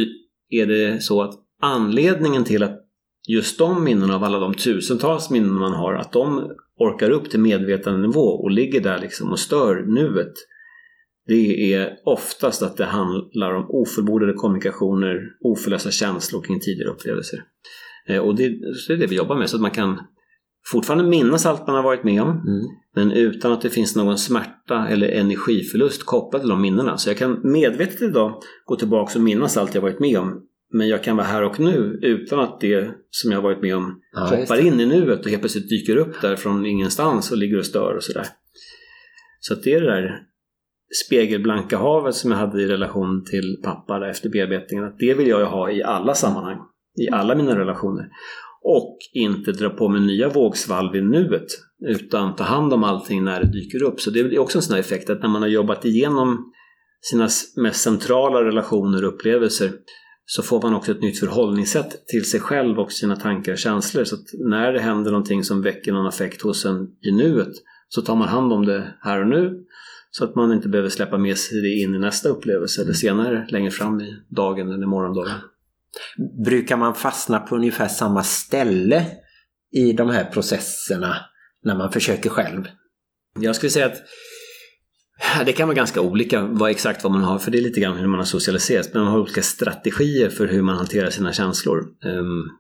är det så att anledningen till att just de minnen av alla de tusentals minnen man har, att de orkar upp till medvetandenivå och ligger där liksom och stör nuet, det är oftast att det handlar om ofullbordade kommunikationer, oförlösta känslor kring tidigare upplevelser. Eh, Och det, så är det vi jobbar med, så att man kan fortfarande minnas allt man har varit med om, Mm. men utan att det finns någon smärta eller energiförlust kopplad till de minnena. Så jag kan medvetet idag gå tillbaka och minnas allt jag varit med om, men jag kan vara här och nu utan att det som jag har varit med om Ja, hoppar in i nuet och helt plötsligt dyker upp där från ingenstans och ligger och stör och sådär. Så att det är det där spegelblanka havet som jag hade i relation till pappa efter bearbetningen. Att det vill jag ha i alla sammanhang, i alla mina relationer. Och inte dra på mig nya vågsvalv i nuet, utan ta hand om allting när det dyker upp. Så det är också en sån här effekt att när man har jobbat igenom sina mest centrala relationer och upplevelser så får man också ett nytt förhållningssätt till sig själv och sina tankar och känslor. Så att när det händer någonting som väcker någon affekt hos en i nuet så tar man hand om det här och nu så att man inte behöver släppa med sig det in i nästa upplevelse eller senare längre fram i dagen eller morgondagen. Brukar man fastna på ungefär samma ställe i de här processerna när man försöker själv? Jag skulle säga att det kan vara ganska olika vad exakt vad man har, för det är lite grann hur man har socialiserats. Men man har olika strategier för hur man hanterar sina känslor. Um,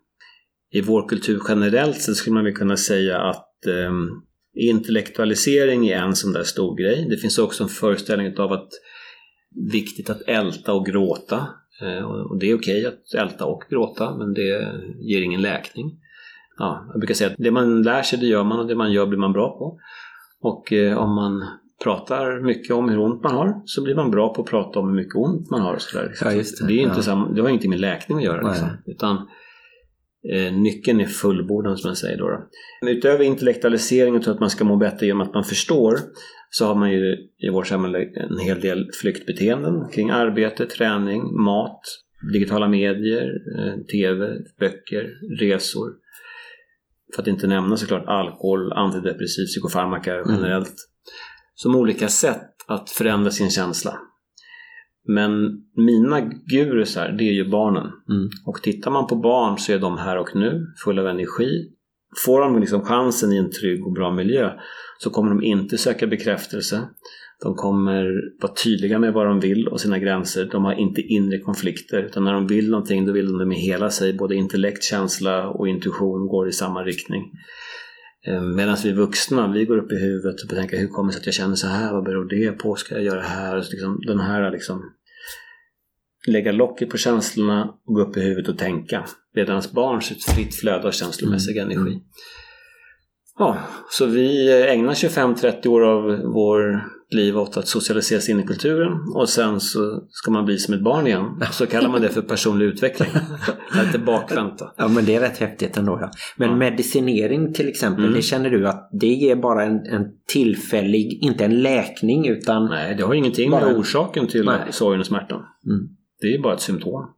I vår kultur generellt så skulle man väl kunna säga att um, intellektualisering är en sån där stor grej. Det finns också en föreställning av att viktigt att älta och gråta. Uh, och det är okej att älta och gråta, men det ger ingen läkning. Ja, jag brukar säga att det man lär sig det gör man och det man gör blir man bra på. Och eh, om man pratar mycket om hur ont man har så blir man bra på att prata om hur mycket ont man har. Och så där. Ja, det. det, är inte Ja. samma, det har ingenting med läkning att göra. Liksom. Utan eh, nyckeln är fullbordan som man säger. Då, då. Men utöver intellektualisering och att man ska må bättre genom att man förstår så har man ju i vårt samhälle en hel del flyktbeteenden kring arbete, träning, mat, digitala medier, eh, tv, böcker, resor. För att inte nämna såklart alkohol, antidepressiv, psykofarmaka generellt. Som olika sätt att förändra sin känsla. Men mina gurusar, det är ju barnen. Mm. Och tittar man på barn så är de här och nu, fulla av energi. Får de liksom chansen i en trygg och bra miljö så kommer de inte söka bekräftelse. De kommer vara tydliga med vad de vill och sina gränser. De har inte inre konflikter utan när de vill någonting då vill de det med hela sig. Både intellekt, känsla och intuition går i samma riktning. Medan vi vuxna, vi går upp i huvudet och tänker hur kommer det sig att jag känner så här? Vad beror det på? Ska jag göra det här? Så liksom, den här liksom lägga locket på känslorna och gå upp i huvudet och tänka. Medan barn så ett fritt flöde av känslomässig Mm. energi. Ja, så vi ägnar 25-30 år av vår liv åt att socialiseras in i kulturen och sen så ska man bli som ett barn igen. Så kallar man det för personlig utveckling. Lite bakvänt. då. Ja men det är rätt häftigt ändå. Ja. Men Ja. medicinering till exempel, Mm. det känner du att det ger bara en, en tillfällig, inte en läkning utan... Nej, det har ingenting med orsaken till Nej. sorgen och smärtan. Mm. Det är bara ett symptom.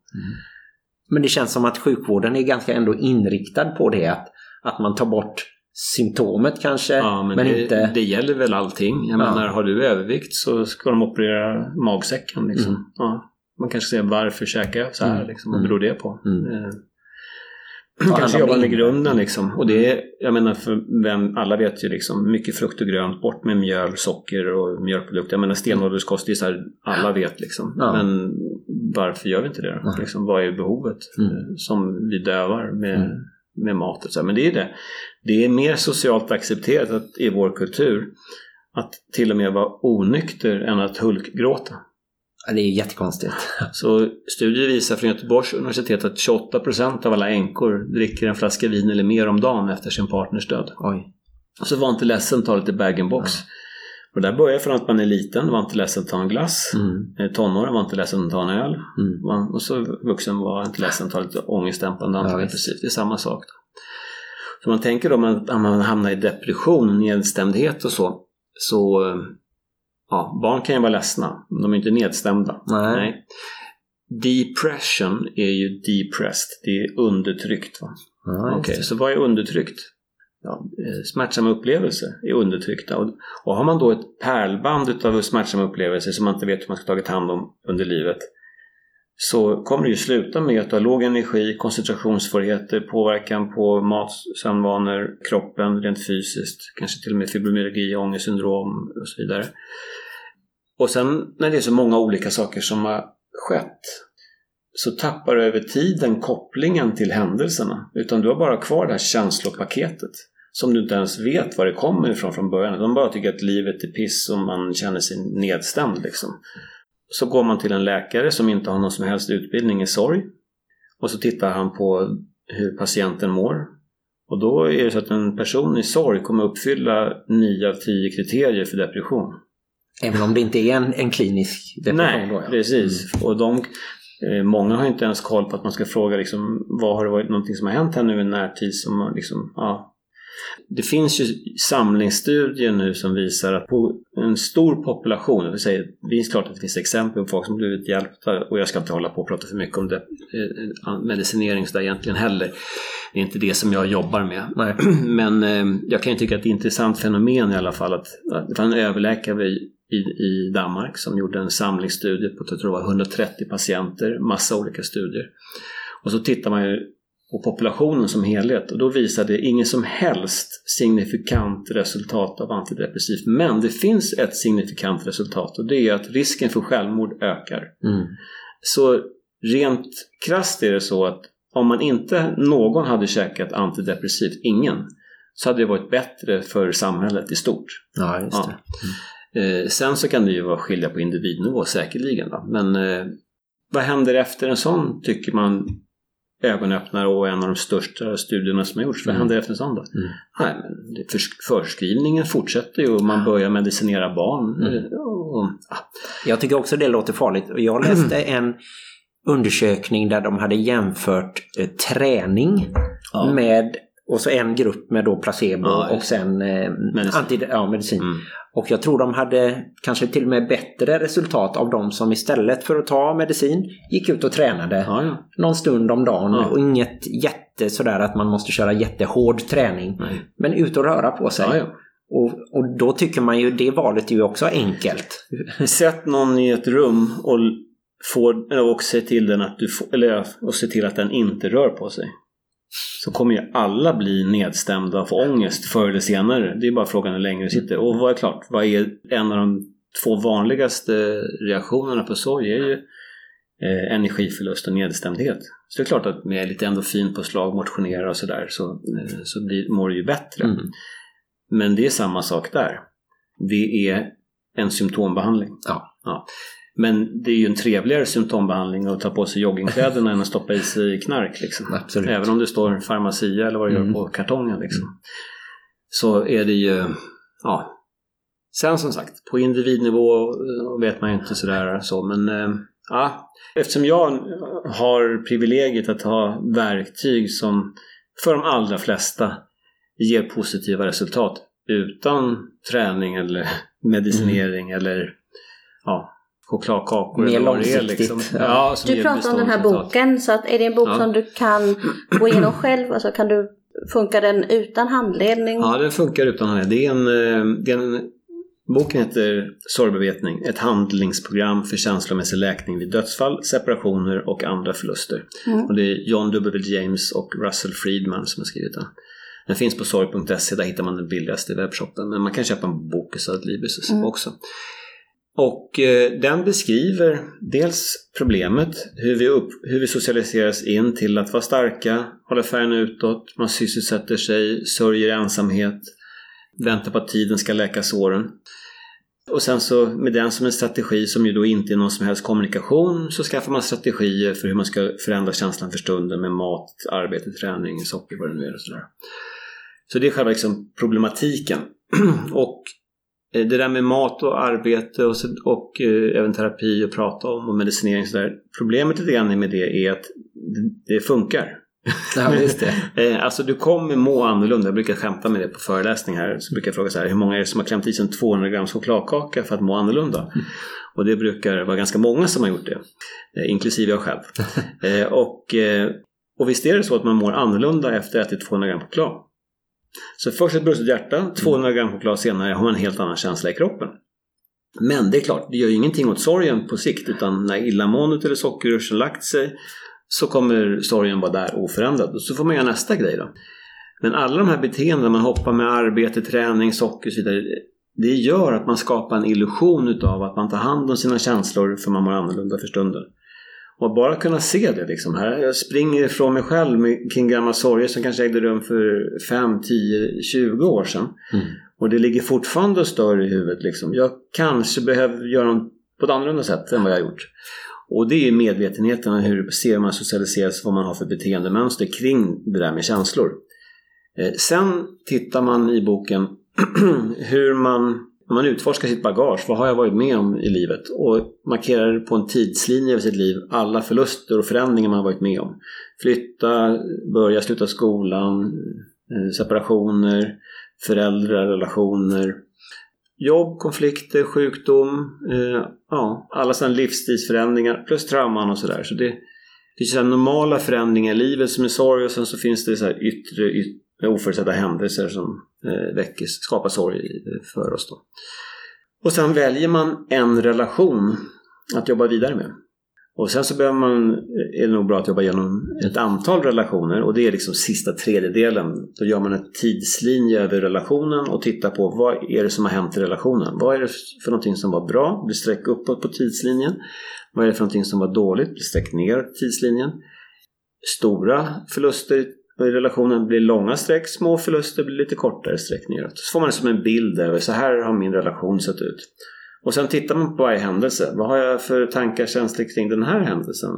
Men det känns som att sjukvården är ganska ändå inriktad på det. Att, att man tar bort symptomet kanske, Ja, men, men det, inte... det gäller väl allting. Jag Ja. menar, har du övervikt så ska de operera magsäcken. Liksom. Mm. Ja. Man kanske säger varför käkar jag så här? Mm. Liksom, vad Mm. beror det på? Mm. Eh, handlar kanske jobba med grunden liksom. Och det är, jag menar, för vem, alla vet ju liksom, mycket frukt och grönt, bort med mjöl, socker och mjölkprodukter. Jag menar stenålderskost, det är så här, alla vet liksom. Ja. Men varför gör vi inte det då? Liksom, vad är behovet Mm. eh, som vi dövar med, Mm. med mat och så här. Men det är det. Det är mer socialt accepterat att, i vår kultur att till och med vara onykter än att hulkgråta. Ja, det är jättekonstigt. Så studier visar från Göteborgs universitet att 28% av alla änkor dricker en flaska vin eller mer om dagen efter sin partners död. Oj. Och så var inte ledsen, ta lite bag-in-box. Och det där börjar från att man är liten, var inte ledsen, ta en glass. Mm. Eh, Tonåren var inte ledsen, ta en öl. Mm. Och så vuxen var inte ledsen, ta lite ångestdämpande Ja, antidepressivt. det är samma sak. Då. Så man tänker då om man, hamnar i depression, nedstämdhet och så. Så eh, ja, barn kan ju vara ledsna, de är inte nedstämda. Nej. Depression är ju depressed, det är undertryckt. Va? Okej, det. så vad är undertryckt? Ja, eh, smärtsamma upplevelser är undertryckta. Och, och har man då ett pärlband av smärtsamma upplevelser som man inte vet hur man ska tagit hand om under livet så kommer det ju sluta med att du har låg energi, koncentrationssvårigheter, påverkan på mat, sömnvanor, kroppen rent fysiskt, kanske till och med fibromyalgi, ångestsyndrom och så vidare. Och sen när det är så många olika saker som har skett så tappar du över tiden kopplingen till händelserna. Utan du har bara kvar det här känslopaketet. Som du inte ens vet var det kommer ifrån från början. De bara tycker att livet är piss och man känner sig nedstämd. Liksom. Så går man till en läkare som inte har någon som helst utbildning i sorg. Och så tittar han på hur patienten mår. Och då är det så att en person i sorg kommer uppfylla 9 av 10 kriterier för depression. Även om det inte är en, en klinisk depression Nej, då. Ja. precis. Och de, eh, många har inte ens koll på att man ska fråga liksom, vad har det varit någonting som har hänt här nu i närtid som liksom, ja. Det finns ju samlingsstudier nu som visar att på en stor population, det vill säga, det är klart att det finns exempel på folk som blivit hjälpta och jag ska inte hålla på och prata för mycket om det, eh, medicinering så egentligen heller. Det är inte det som jag jobbar med. Nej. Men eh, jag kan ju tycka att det är ett intressant fenomen i alla fall att, det var en överläkare i, i, i Danmark som gjorde en samlingsstudie på jag tror det var 130 patienter, massa olika studier. Och så tittar man ju och populationen som helhet. Och då visade det ingen som helst signifikant resultat av antidepressivt. Men det finns ett signifikant resultat och det är att risken för självmord ökar. Mm. Så rent krasst är det så att om man inte någon hade käkat antidepressivt, ingen, så hade det varit bättre för samhället i stort. Ja, just det. Eh, sen så kan det ju vara skilja på individnivå säkerligen. Då. Men eh, vad händer efter en sån tycker man ögonöppnare och en av de största studierna som har gjorts. Vad Mm. händer efter en sån då? Mm. Nej, men förskrivningen fortsätter ju och man börjar medicinera barn. Mm. Eh, Och, ah, Jag tycker också det låter farligt. Jag läste en undersökning där de hade jämfört eh, träning Ja. med och så en grupp med då placebo Ja, och sen eh, Medicin. Anti, ja, medicin. mm. Och jag tror de hade kanske till och med bättre resultat av de som istället för att ta medicin gick ut och tränade ja, ja. någon stund om dagen och inget jätte sådär att man måste köra jättehård träning. Nej. Men ut och röra på sig. Och, och då tycker man ju det valet är ju också enkelt. Sätt någon i ett rum och, får, och se till den att du får, eller, och se till att den inte rör på sig. Så kommer ju alla bli nedstämda och få ångest förr eller senare. Det är bara frågan hur länge det sitter. Och vad är klart, vad är en av de två vanligaste reaktionerna på sorg är ju eh, energiförlust och nedstämdhet. Så det är klart att med lite endorfinpåslag, motionera och sådär så, eh, så blir, mår du ju bättre. Mm. Men det är samma sak där. Det är en symptombehandling. Ja. ja. Men det är ju en trevligare symptombehandling att ta på sig joggingkläderna än att stoppa i sig knark. Liksom. Absolut. Även om det står farmacia eller vad det Mm. gör på kartongen. Liksom. Så är det ju, ja. Sen som sagt, på individnivå eh, vet man ju inte sådär så, men eh, ja. Eftersom jag har privilegiet att ha verktyg som för de allra flesta ger positiva resultat utan träning eller medicinering eller ja, chokladkakor Mer långsiktigt. liksom. Ja. Ja, som Du pratar om den här resultat. boken, så att är det en bok Ja. som du kan gå igenom själv? Alltså kan du, funkar den utan handledning? Ja, den funkar utan handledning. Det är en, eh, det är en Boken heter Sorgbevetning, ett handlingsprogram för känslomässig läkning vid dödsfall, separationer och andra förluster. Mm. Och det är John W. James och Russell Friedman som har skrivit den. Den finns på sorg.se, där hittar man den billigaste webbshoppen. Men man kan köpa en bok i Södlibus Mm. Och eh, den beskriver dels problemet, hur vi, upp, hur vi socialiseras in till att vara starka, hålla färgen utåt, man sysselsätter sig, sörjer ensamhet, väntar på att tiden ska läka såren. Och sen så med den som en strategi som ju då inte är någon som helst kommunikation så skaffar man strategier för hur man ska förändra känslan för stunden med mat, arbete, träning, socker, vad det nu är och sådär. Så det är själva liksom problematiken. och det där med mat och arbete och, så, och eh, även terapi och prata om och medicinering och sådär. Problemet lite grann med det är att det, det funkar. Ja, just det. Eh, Alltså du kommer må annorlunda. Jag brukar skämta med det på föreläsning här. Så brukar jag fråga så här, hur många är det som har klämt i sig en 200 gram chokladkaka för att må annorlunda? Och det brukar vara ganska många som har gjort det. Eh, Inklusive jag själv. Eh, Och, eh, och visst är det så att man mår annorlunda efter att ätit 200 gram choklad. Så först ett brustet hjärta, 200 gram choklad senare har man en helt annan känsla i kroppen. Men det är klart, det gör ju ingenting åt sorgen på sikt utan när illamåendet eller sockerruschen lagt sig så kommer sorgen vara där oförändrad. Och så får man göra nästa grej då. Men alla de här beteendena, man hoppar med arbete, träning, socker och så vidare. Det gör att man skapar en illusion utav att man tar hand om sina känslor för man mår annorlunda för stunden. Och att bara kunna se det liksom. Här, jag springer ifrån mig själv med, kring gamla sorger som kanske ägde rum för 5, 10, 20 år sedan. Mm. Och det ligger fortfarande och stör i huvudet liksom. Jag kanske behöver göra något på ett annorlunda sätt än vad jag har gjort. Och det är medvetenheten om hur ser man socialiseras, vad man har för beteendemönster kring det där med känslor. Eh, sen tittar man i boken hur man, när man utforskar sitt bagage, vad har jag varit med om i livet? Och markerar på en tidslinje av sitt liv alla förluster och förändringar man har varit med om. Flytta, börja, sluta skolan, eh, separationer, föräldrar, relationer, jobb, konflikter, sjukdom, eh, ja, alla sådana livsstilsförändringar plus trauman och sådär. Så det, det är så normala förändringar i livet som är sorg och sen så finns det så här yttre, yttre oförutsedda händelser som eh, väcker, skapar sorg för oss. Då. Och sen väljer man en relation att jobba vidare med. Och sen så behöver man, eh, är det nog bra att jobba igenom ett antal relationer och det är liksom sista tredjedelen. Då gör man en tidslinje över relationen och tittar på vad är det som har hänt i relationen. Vad är det för någonting som var bra, blir streck uppåt på tidslinjen. Vad är det för någonting som var dåligt, blir streck ner på tidslinjen. Stora förluster i relationen blir långa streck, små förluster blir lite kortare streck neråt. Så får man det som en bild över, så här har min relation sett ut. Och sen tittar man på varje händelse. Vad har jag för tankar, känslor kring den här händelsen?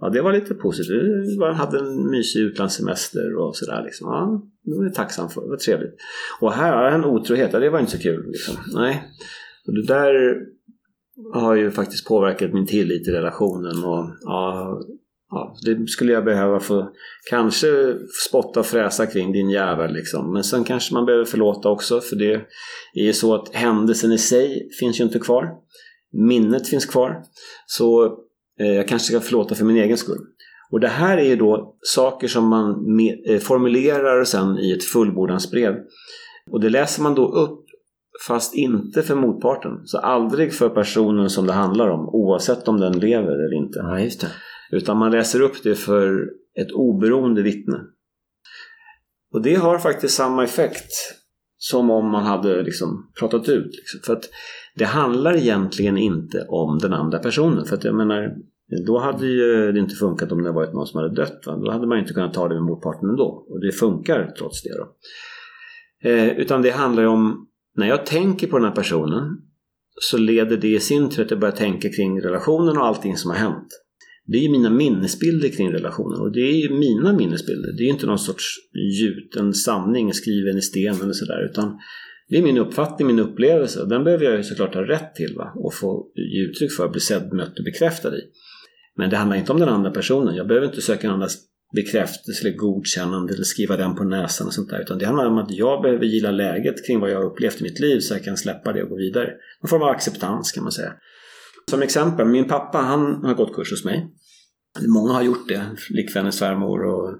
Ja, det var lite positivt. Jag hade en mysig utlandssemester och sådär. Liksom. Ja, det var jag tacksam för. Det var trevligt. Och här har jag en otrohet. Ja, det var inte så kul. Liksom. Nej. Och det där har ju faktiskt påverkat min tillit i relationen. Och ja, ja, det skulle jag behöva få kanske spotta och fräsa kring din jävel liksom. Men sen kanske man behöver förlåta också för det är ju så att händelsen i sig finns ju inte kvar. Minnet finns kvar. Så eh, jag kanske ska förlåta för min egen skull. Och det här är ju då saker som man med, eh, formulerar sen i ett fullbordansbrev. Och det läser man då upp fast inte för motparten. Så aldrig för personen som det handlar om oavsett om den lever eller inte. Ja, just det. Utan man läser upp det för ett oberoende vittne. Och det har faktiskt samma effekt som om man hade liksom pratat ut. Liksom. För att det handlar egentligen inte om den andra personen. För att jag menar, då hade ju det inte funkat om det varit någon som hade dött. Va? Då hade man inte kunnat ta det med motparten ändå. Och det funkar trots det. Då. Eh, utan det handlar ju om, när jag tänker på den här personen så leder det i sin tur att jag börjar tänka kring relationen och allting som har hänt. Det är ju mina minnesbilder kring relationen och det är ju mina minnesbilder. Det är ju inte någon sorts gjuten sanning skriven i sten eller sådär utan det är min uppfattning, min upplevelse och den behöver jag ju såklart ha rätt till va? och få ge uttryck för, bli sedd, mött och bekräftad i. Men det handlar inte om den andra personen. Jag behöver inte söka en andras bekräftelse eller godkännande eller skriva den på näsan och sånt där. Utan det handlar om att jag behöver gilla läget kring vad jag har upplevt i mitt liv så jag kan släppa det och gå vidare. En form av acceptans kan man säga. Som exempel, min pappa han har gått kurs hos mig. Många har gjort det, likväl svärmor och...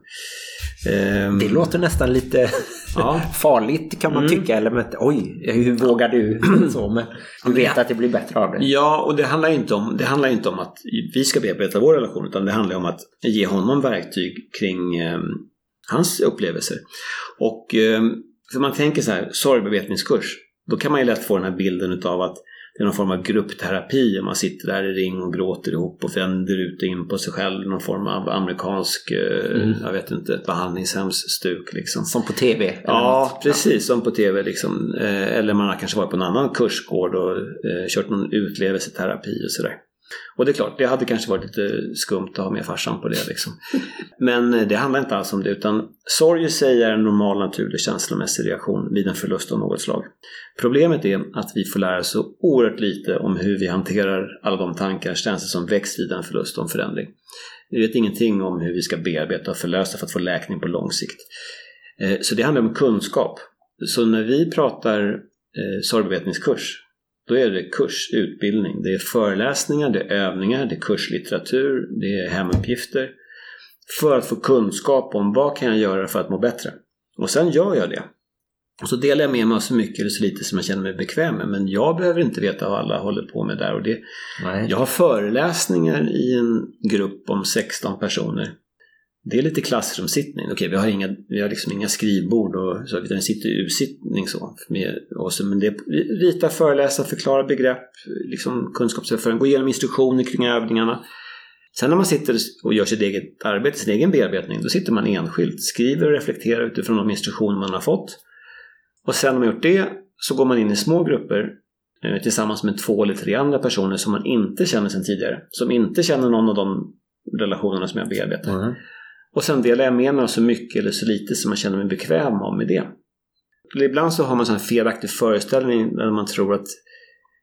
ehm, Det låter nästan lite Ja. farligt kan man Mm. tycka. Eller men, oj, hur vågar du? Så, men du vet att det blir bättre av det. Ja, och det handlar inte om, det handlar inte om att vi ska bearbeta vår relation utan det handlar om att ge honom verktyg kring eh, hans upplevelser. Och eh, för man tänker så här, sorgbearbetningskurs, då kan man ju lätt få den här bilden utav att det är någon form av gruppterapi man sitter där i ring och gråter ihop och vänder ut och in på sig själv. Någon form av amerikansk, eh, Mm. jag vet inte, behandlingshemsstuk liksom. Som på tv. Ja, något. precis. Som på tv. Liksom. Eh, eller man har kanske varit på en annan kursgård och eh, kört någon utlevelseterapi och sådär. Och det är klart, det hade kanske varit lite skumt att ha med farsan på det. Liksom. Men eh, det handlar inte alls om det. Utan sorg i sig är en normal, naturlig känslomässig reaktion vid en förlust av något slag. Problemet är att vi får lära oss så oerhört lite om hur vi hanterar alla de tankar och känslor som väcks vid en förlust och en förändring. Vi vet ingenting om hur vi ska bearbeta och förlösa för att få läkning på lång sikt. Eh, Så det handlar om kunskap. Så när vi pratar eh, sorgbearbetningskurs, då är det kurs, utbildning, det är föreläsningar, det är övningar, det är kurslitteratur, det är hemuppgifter. För att få kunskap om vad kan jag göra för att må bättre. Och sen gör jag det. Och så delar jag med mig av så mycket eller så lite som jag känner mig bekväm med. Men jag behöver inte veta vad alla håller på med där. Och det, Nej. jag har föreläsningar i en grupp om 16 personer. Det är lite klassrumssittning. Okej, vi har inga, vi har liksom inga skrivbord och så, utan vi sitter i U-sittning så. Med oss. Men det är rita, föreläsa, förklara begrepp, liksom kunskapsöverföring, gå igenom instruktioner kring övningarna. Sen när man sitter och gör sitt eget arbete, sin egen bearbetning, då sitter man enskilt, skriver och reflekterar utifrån de instruktioner man har fått. Och sen när man gjort det så går man in i små grupper eh, tillsammans med två eller tre andra personer som man inte känner sedan tidigare. Som inte känner någon av de relationerna som jag bearbetar. Mm. Och sen delar jag med mig av så mycket eller så lite som man känner mig bekväm om med det. Eller Ibland så har man en felaktig föreställning när man tror att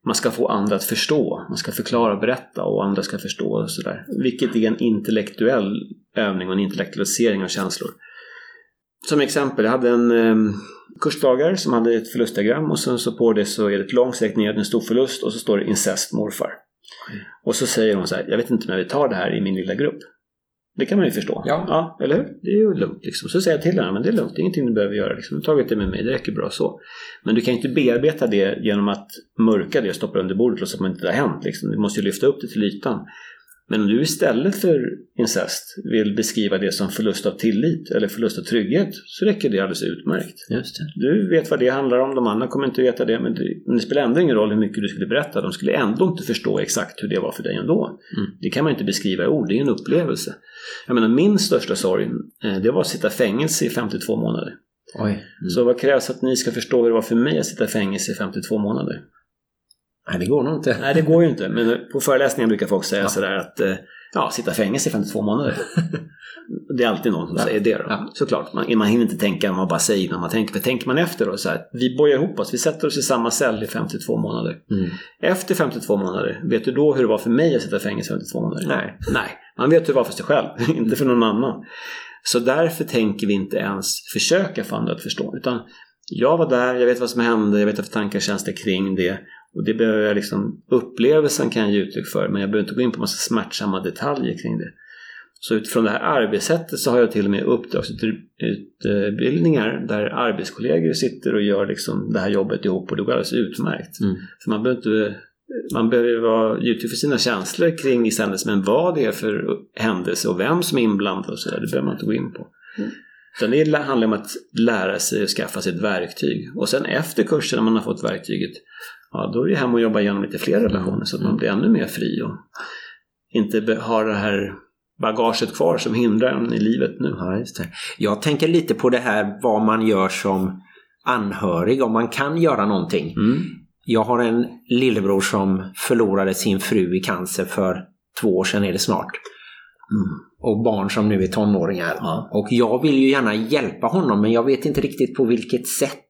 man ska få andra att förstå. Man ska förklara och berätta och andra ska förstå och sådär. Vilket är en intellektuell övning och en intellektualisering av känslor. Som exempel, jag hade en eh, kursdagar som hade ett förlustdiagram och sen så på det så är det ett långt streck ner, en stor förlust och så står det incest morfar. Och så säger hon så här, jag vet inte om jag vill ta det här i min lilla grupp. Det kan man ju förstå. Ja. eller hur? Det är ju lugnt liksom. Så säger jag till henne, men det är lugnt, det är ingenting du behöver göra. Liksom. Du har tagit det med mig, det räcker bra så. Men du kan ju inte bearbeta det genom att mörka det och stoppa under bordet och så att man inte det har hänt. Liksom. Du måste ju lyfta upp det till ytan. Men om du istället för incest vill beskriva det som förlust av tillit eller förlust av trygghet så räcker det alldeles utmärkt. Just det. Du vet vad det handlar om, de andra kommer inte veta det men det, spelar ändå ingen roll hur mycket du skulle berätta. De skulle ändå inte förstå exakt hur det var för dig ändå. Mm. Det kan man inte beskriva i ord, det är en upplevelse. Jag menar min största sorg, eh, det var att sitta i fängelse i 52 månader. Mm. Så vad krävs att ni ska förstå hur det var för mig att sitta i fängelse i 52 månader? Nej, det går nog inte. Nej, det går ju inte. Men på föreläsningar brukar folk säga Ja. sådär att eh, ja, sitta i fängelse i 52 månader. det är alltid någon som Ja. säger det då. Ja. Såklart, man, man hinner inte tänka, man bara säger när man tänker. För tänker man efter då så här, vi bojar ihop oss, vi sätter oss i samma cell i 52 månader. Mm. Efter 52 månader, vet du då hur det var för mig att sitta i fängelse i 52 månader? Nej. Nej, man vet hur det var för sig själv, inte för någon annan. Så därför tänker vi inte ens försöka få andra att förstå. Utan jag var där, jag vet vad som hände, jag vet vad för tankar och känslor kring det. Och det behöver jag liksom, upplevelsen kan jag ge uttryck för, men jag behöver inte gå in på massa smärtsamma detaljer kring det. Så utifrån det här arbetssättet så har jag till och med uppdragsutbildningar där arbetskollegor sitter och gör liksom det här jobbet ihop och det går alldeles utmärkt. Mm. För man behöver inte man behöver vara uttryck för sina känslor kring istället, men vad det är för händelse och vem som är inblandad och sådär, det behöver man inte gå in på. Mm. Utan det handlar om att lära sig och skaffa sig ett verktyg. Och sen efter kursen när man har fått verktyget, ja då är det hem och jobba igenom lite fler relationer så att man blir ännu mer fri och inte har det här bagaget kvar som hindrar en i livet nu. Ja, just det. Jag tänker lite på det här vad man gör som anhörig, om man kan göra någonting. Mm. Jag har en lillebror som förlorade sin fru i cancer för två år sedan är det snart. Och barn som nu är tonåringar. Ja. Och jag vill ju gärna hjälpa honom men jag vet inte riktigt på vilket sätt.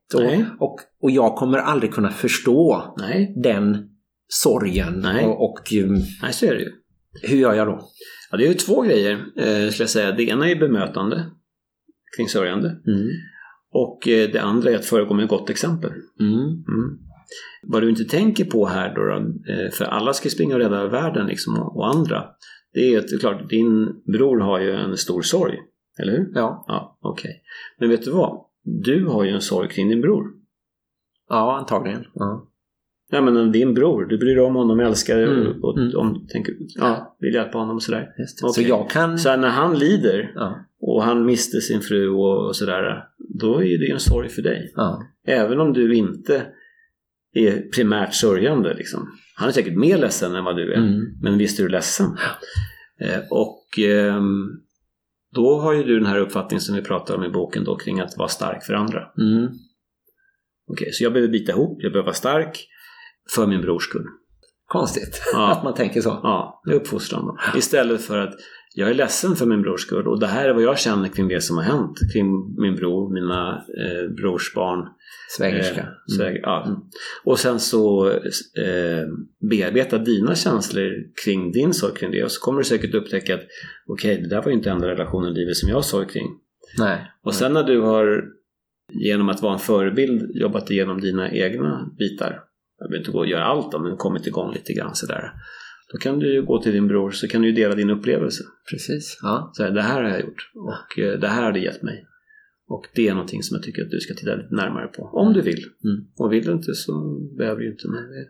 Och, och, och jag kommer aldrig kunna förstå Nej, den sorgen. Nej. Och, och um, nej så är det ju. hur gör jag då? Ja, det är ju två grejer, eh, skulle jag säga. Det ena är bemötande kring sörjande. Mm. Och eh, det andra är att föregå med gott exempel. Mm. Mm. Vad du inte tänker på här då, eh, för alla ska springa och rädda världen liksom, och andra. Det är att klart, din bror har ju en stor sorg. Eller hur? Ja. Ja, okej. Men vet du vad? Du har ju en sorg kring din bror. ja, antagligen. Ja. Nej men din bror, du bryr dig om honom, älskar Mm, och mm. om, tänker, ja, vill hjälpa honom och sådär. Okej. Så jag kan... Så när han lider Ja. och han miste sin fru och, och sådär, då är det ju en sorg för dig. Ja. Även om du inte är primärt sörjande. Liksom. Han är säkert mer ledsen än vad du är, Mm. men visst är du ledsen. Eh, och ehm, då har ju du den här uppfattningen som vi pratar om i boken då, kring att vara stark för andra. Mm. Okej, så jag behöver bita ihop, jag behöver vara stark för min brors skull. Konstigt Ja. att man tänker så. Ja, det är uppfostran då. Istället för att jag är ledsen för min brors skull och det här är vad jag känner kring det som har hänt. Kring min bror, mina eh, brorsbarn. Svägerska. Eh, sväger, ja. Mm. Och sen så eh, bearbeta dina känslor kring din sorg kring det och så kommer du säkert upptäcka att okej, det där var ju inte enda relationen i livet som jag sorg kring. Nej. Och sen när du har genom att vara en förebild jobbat igenom dina egna bitar, jag behöver inte gå och göra allt då, men kommit igång lite grann sådär. Då kan du ju gå till din bror så kan du ju dela din upplevelse. Precis. Ja. Så här, det här har jag gjort och eh, det här har det gett mig. Och det är någonting som jag tycker att du ska titta lite närmare på. Om du vill. Mm. Och vill du inte så behöver du inte. Men det...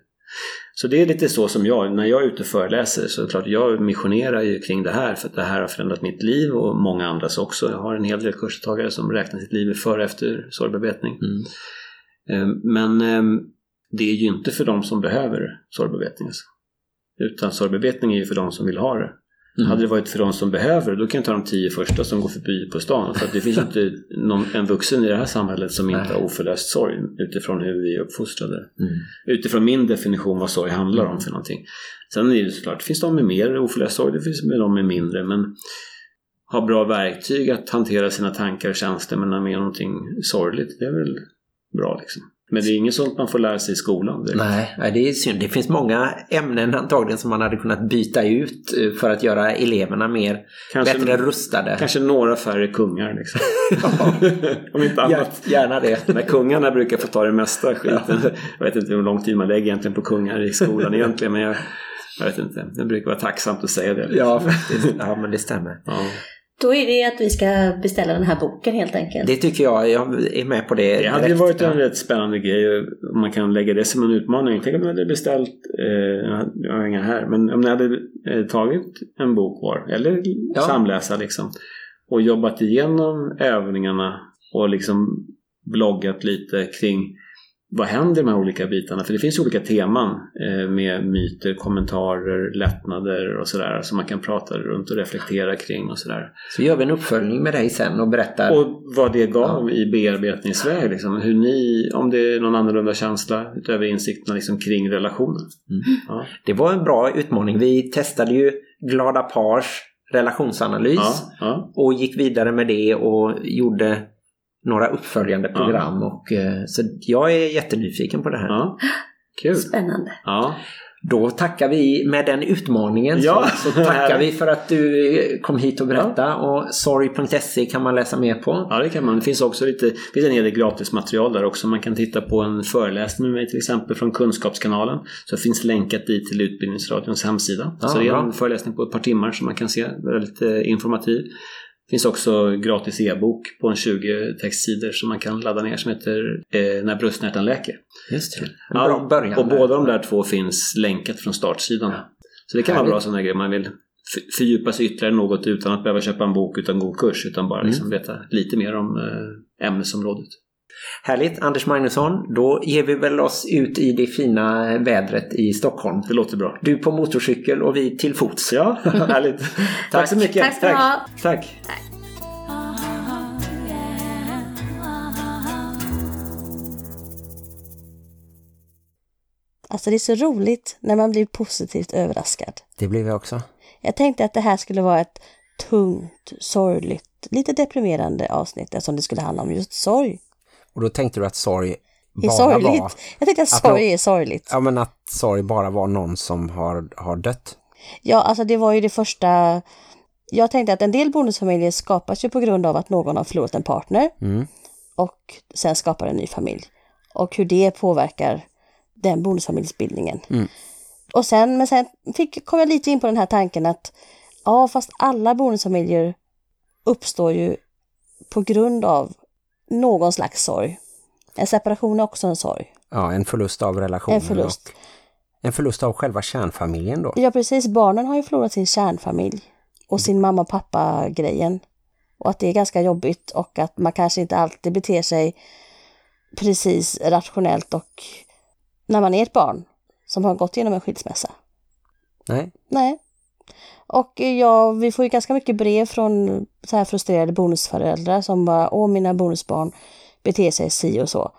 Så det är lite så som jag, när jag är ute och föreläser så är det klart jag missionerar ju kring det här för att det här har förändrat mitt liv och många andras också. Jag har en hel del kursdeltagare som räknar sitt liv före och efter sorgbearbetning. Mm. Eh, Men eh, det är ju inte för de som behöver sorgbearbetning. Alltså. Utan sorgbearbetning är ju för de som vill ha det. Mm. Hade det varit för de som behöver det, då kan jag ta de tio första som går förbi på stan. För att det finns inte någon, en vuxen i det här samhället som inte Nej. har oförlöst sorg utifrån hur vi är uppfostrade. Mm. Utifrån min definition vad sorg handlar om för någonting. Sen är det såklart, det finns de med mer oförlöst sorg, det finns med de med mindre. Men ha bra verktyg att hantera sina tankar och känslor men när man är någonting sorgligt, det är väl bra liksom. Men det är inget sånt man får lära sig i skolan. direkt. Nej, det är synd. Det finns många ämnen antagligen som man hade kunnat byta ut eh, för att göra eleverna mer Kanske- bättre rustade. Kanske några färre kungar liksom. Om inte annat. Gär- Gärna det. När kungarna brukar få ta det mesta skiten. Jag vet inte hur lång tid man lägger egentligen på kungar i skolan egentligen. Men jag, jag vet inte. Det brukar vara tacksamt att säga det. liksom. Ja, faktiskt. Ja, men det stämmer. Ja. Då är det att vi ska beställa den här boken helt enkelt. Det tycker jag, jag är med på det. Det hade ju direkt. varit en rätt spännande grej om man kan lägga det som en utmaning. Tänk om ni hade beställt, eh, jag har inga här, men om ni hade eh, tagit en bok var, eller Ja. samläsa liksom, och jobbat igenom övningarna och liksom bloggat lite kring vad händer med de här olika bitarna? För det finns olika teman eh, med myter, kommentarer, lättnader och sådär som man kan prata runt och reflektera kring och sådär. Så gör vi en uppföljning med dig sen och berättar. Och vad det gav i bearbetningsväg. Liksom. Hur ni, om det är någon annorlunda känsla utöver insikterna liksom, kring relationen. Mm. Ja. Det var en bra utmaning. Vi testade ju Glada Pars relationsanalys Ja, ja. och gick vidare med det och gjorde några uppföljande Ja. program. Och, eh, så jag är jättenyfiken på det här. ja. Kul. Spännande. Ja. Då tackar vi med den utmaningen. Ja. Så, så tackar vi för att du kom hit och berättade. Och sorry.se kan man läsa mer på. ja, det kan man. Det finns också lite, det finns en hel del gratismaterial där också. Man kan titta på en föreläsning med mig till exempel från Kunskapskanalen. Så det finns länkat dit till Utbildningsradions hemsida. Ja, så det är bra. en föreläsning på ett par timmar som man kan se. Väldigt eh, informativ. Det finns också gratis e-bok på en 20 textsidor som man kan ladda ner som heter eh, När bröstsmärtan läker. Just det. Ja, början. och där. båda de där två finns länkat från startsidan. Så det kan vara Härligt. bra sådana grejer man vill fördjupa sig ytterligare något utan att behöva köpa en bok utan god kurs utan bara liksom Mm. veta lite mer om eh, ämnesområdet. Härligt. Anders Magnusson, då ger vi väl oss ut i det fina vädret i Stockholm. Det låter bra. Du på motorcykel och vi till fots. Ja, härligt. Tack så mycket. Tack ska du ha. Tack. Alltså det är så roligt när man blir positivt överraskad. Det blev jag också. Jag tänkte att det här skulle vara ett tungt, sorgligt, lite deprimerande avsnitt eftersom det skulle handla om just sorg. Och då tänkte du att sorg Det är bara sorgligt. var... Jag tänkte att sorg är sorgligt. Ja, men att sorg bara var någon som har, har dött. Ja, alltså det var ju det första... Jag tänkte att en del bonusfamiljer skapas ju på grund av att någon har förlorat en partner Mm. och sen skapar en ny familj. Och hur det påverkar den bonusfamiljsbildningen. Mm. Och sen, men sen fick, kom jag lite in på den här tanken att ja, fast alla bonusfamiljer uppstår ju på grund av någon slags sorg. En separation är också en sorg. Ja, en förlust av relationen. En förlust. En förlust av själva kärnfamiljen då. Ja, precis. Barnen har ju förlorat sin kärnfamilj och sin mamma och pappa-grejen. Och att det är ganska jobbigt och att man kanske inte alltid beter sig precis rationellt och när man är ett barn som har gått igenom en skilsmässa. Nej. Nej. Och eh, ja, vi får ju ganska mycket brev från så här frustrerade bonusföräldrar som bara, åh mina bonusbarn beter sig si och så.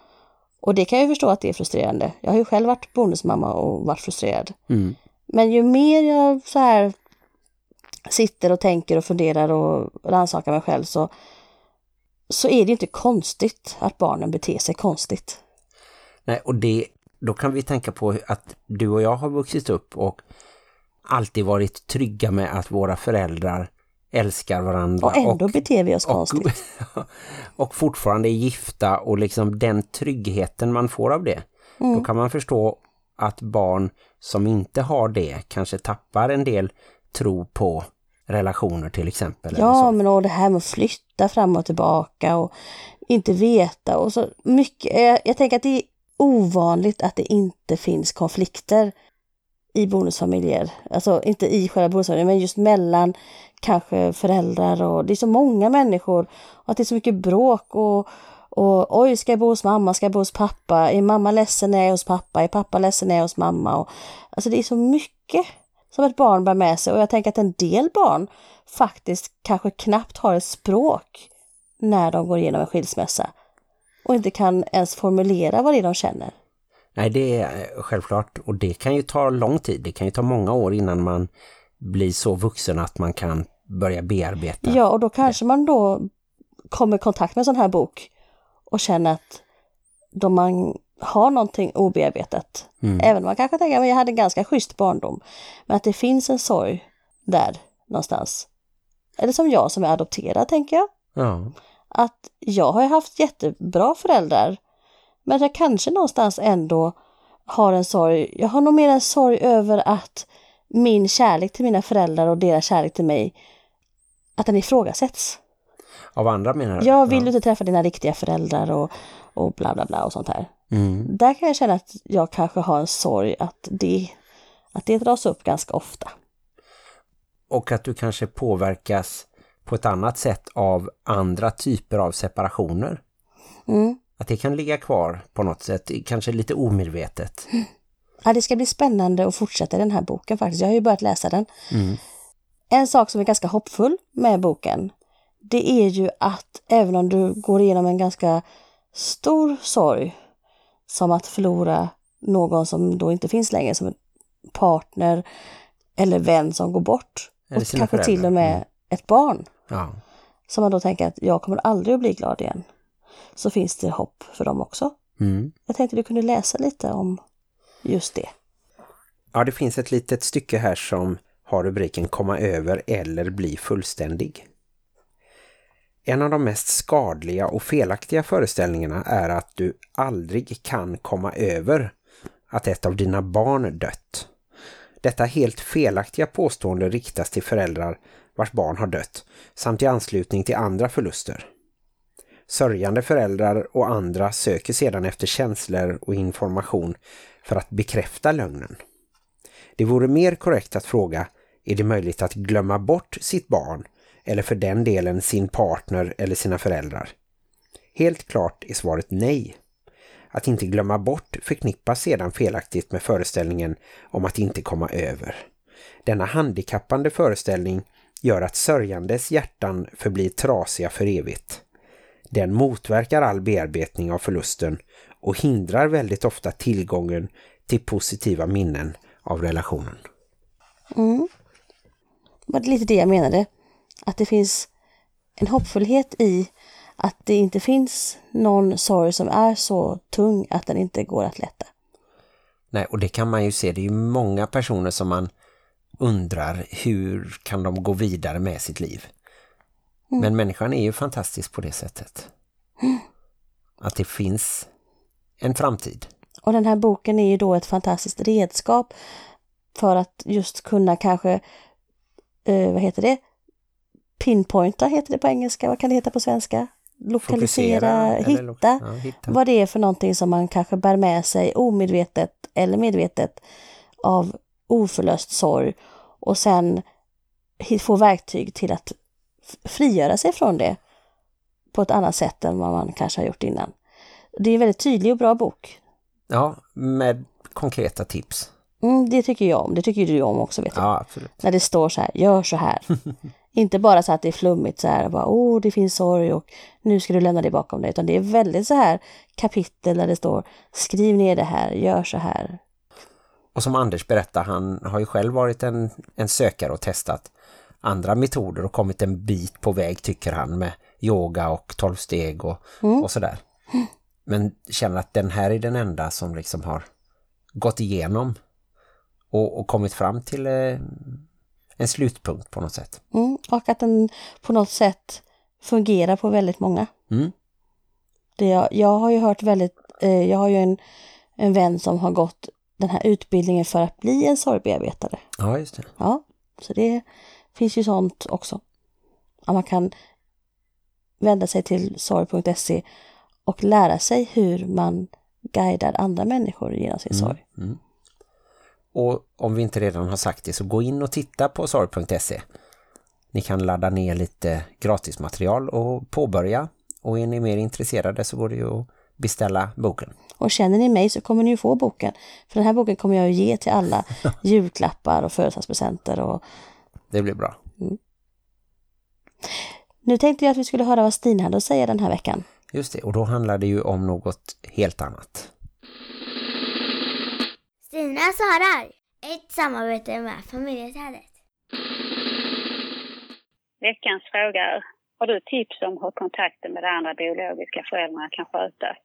Och det kan jag ju förstå att det är frustrerande. Jag har ju själv varit bonusmamma och varit frustrerad. Mm. Men ju mer jag så här sitter och tänker och funderar och rannsakar mig själv så, så är det inte konstigt att barnen beter sig konstigt. Nej, och det, då kan vi tänka på att du och jag har vuxit upp och alltid varit trygga med att våra föräldrar älskar varandra. Och ändå beter vi oss konstigt. och fortfarande är gifta och liksom den tryggheten man får av det. Mm. Då kan man förstå att barn som inte har det kanske tappar en del tro på relationer till exempel. Ja, men och det här med att flytta fram och tillbaka och inte veta och så mycket. Jag, jag tänker att det är ovanligt att det inte finns konflikter i bonusfamiljer. Alltså inte i själva bonusfamiljen, men just mellan kanske föräldrar och det är så många människor och att det är så mycket bråk och, och oj, ska jag bo hos mamma, ska jag bo hos pappa, är mamma ledsen när jag är hos pappa, är pappa ledsen när jag är hos mamma och, alltså det är så mycket som ett barn bär med sig och jag tänker att en del barn faktiskt kanske knappt har ett språk när de går igenom en skilsmässa och inte kan ens formulera vad det är de känner. Nej, det är eh, självklart. Och det kan ju ta lång tid. Det kan ju ta många år innan man blir så vuxen att man kan börja bearbeta. Ja, och då kanske man då kommer i kontakt med en sån här bok och känner att då man har någonting obearbetat, Mm. även om man kanske tänker att jag hade en ganska schysst barndom, men att det finns en sorg där någonstans. Eller som jag som är adopterad, tänker jag. Ja. Att jag har haft jättebra föräldrar, men jag kanske någonstans ändå har en sorg. Jag har nog mer en sorg över att min kärlek till mina föräldrar och deras kärlek till mig att den ifrågasätts. Av andra menar du? Jag vill du inte träffa dina riktiga föräldrar och, och bla bla bla och sånt här. Mm. Där kan jag känna att jag kanske har en sorg att det, att det dras upp ganska ofta. Och att du kanske påverkas på ett annat sätt av andra typer av separationer. Mm. Att det kan ligga kvar på något sätt, kanske lite omedvetet. Ja, det ska bli spännande att fortsätta den här boken faktiskt. Jag har ju börjat läsa den. Mm. En sak som är ganska hoppfull med boken, det är ju att även om du går igenom en ganska stor sorg, som att förlora någon som då inte finns längre, som en partner eller vän som går bort, Eller och kanske till föräldrar. och med Mm. ett barn, Ja. som man då tänker att jag kommer aldrig att bli glad igen, så finns det hopp för dem också. Mm. Jag tänkte du kunde läsa lite om just det. Ja, det finns ett litet stycke här som har rubriken komma över eller bli fullständig. En av de mest skadliga och felaktiga föreställningarna är att du aldrig kan komma över att ett av dina barn dött. Detta helt felaktiga påstående riktas till föräldrar vars barn har dött samt i anslutning till andra förluster. Sörjande föräldrar och andra söker sedan efter känslor och information för att bekräfta lögnen. Det vore mer korrekt att fråga, är det möjligt att glömma bort sitt barn eller för den delen sin partner eller sina föräldrar? Helt klart är svaret nej. Att inte glömma bort förknippas sedan felaktigt med föreställningen om att inte komma över. Denna handikappande föreställning gör att sörjandes hjärtan förblir trasiga för evigt. Den motverkar all bearbetning av förlusten och hindrar väldigt ofta tillgången till positiva minnen av relationen. Mm. Det var lite det jag menade. Att det finns en hoppfullhet i att det inte finns någon sorg som är så tung att den inte går att lätta. Nej, och det kan man ju se. Det är ju många personer som man undrar hur kan de gå vidare med sitt liv. Men människan är ju fantastisk på det sättet. Att det finns en framtid. Och den här boken är ju då ett fantastiskt redskap för att just kunna kanske, eh, vad heter det? Pinpointa heter det på engelska, vad kan det heta på svenska? Lokalisera, hitta. lo- ja, hitta. vad det är för någonting som man kanske bär med sig omedvetet eller medvetet av oförlöst sorg och sen få verktyg till att frigöra sig från det på ett annat sätt än vad man kanske har gjort innan. Det är en väldigt tydlig och bra bok. Ja, med konkreta tips. Mm, det tycker jag om. Det tycker du om också, vet du. Ja, absolut. När det står så här, gör så här. Inte bara så att det är flummigt så här, bara, oh det finns sorg och nu ska du lämna det bakom dig. Utan det är väldigt så här kapitel där det står, skriv ner det här, gör så här. Och som Anders berättar, han har ju själv varit en, en sökare och testat andra metoder och kommit en bit på väg tycker han med yoga och tolvsteg och, och sådär. Men känner att den här är den enda som liksom har gått igenom och, och kommit fram till eh, en slutpunkt på något sätt. Mm, och att den på något sätt fungerar på väldigt många. Mm. Det jag, jag har ju hört väldigt, eh, jag har ju en, en vän som har gått den här utbildningen för att bli en sorgbearbetare. Ja, just det. Ja, så det finns ju sånt också. Att man kan vända sig till sorg.se och lära sig hur man guidar andra människor genom sin sorg. Mm. Och om vi inte redan har sagt det så gå in och titta på sorg.se. Ni kan ladda ner lite gratismaterial och påbörja. Och är ni mer intresserade så går det ju att beställa boken. Och känner ni mig så kommer ni ju få boken. För den här boken kommer jag att ge till alla julklappar och födelsedagspresenter. Och... Det blir bra. Nu tänkte jag att vi skulle höra vad Stina hade att säga den här veckan. Just det, och då handlar det ju om något helt annat. Stina svarar. Ett samarbete med familjeträdet. Veckans fråga är, har du tips om hur kontakten med de andra biologiska föräldrarna kan skötas?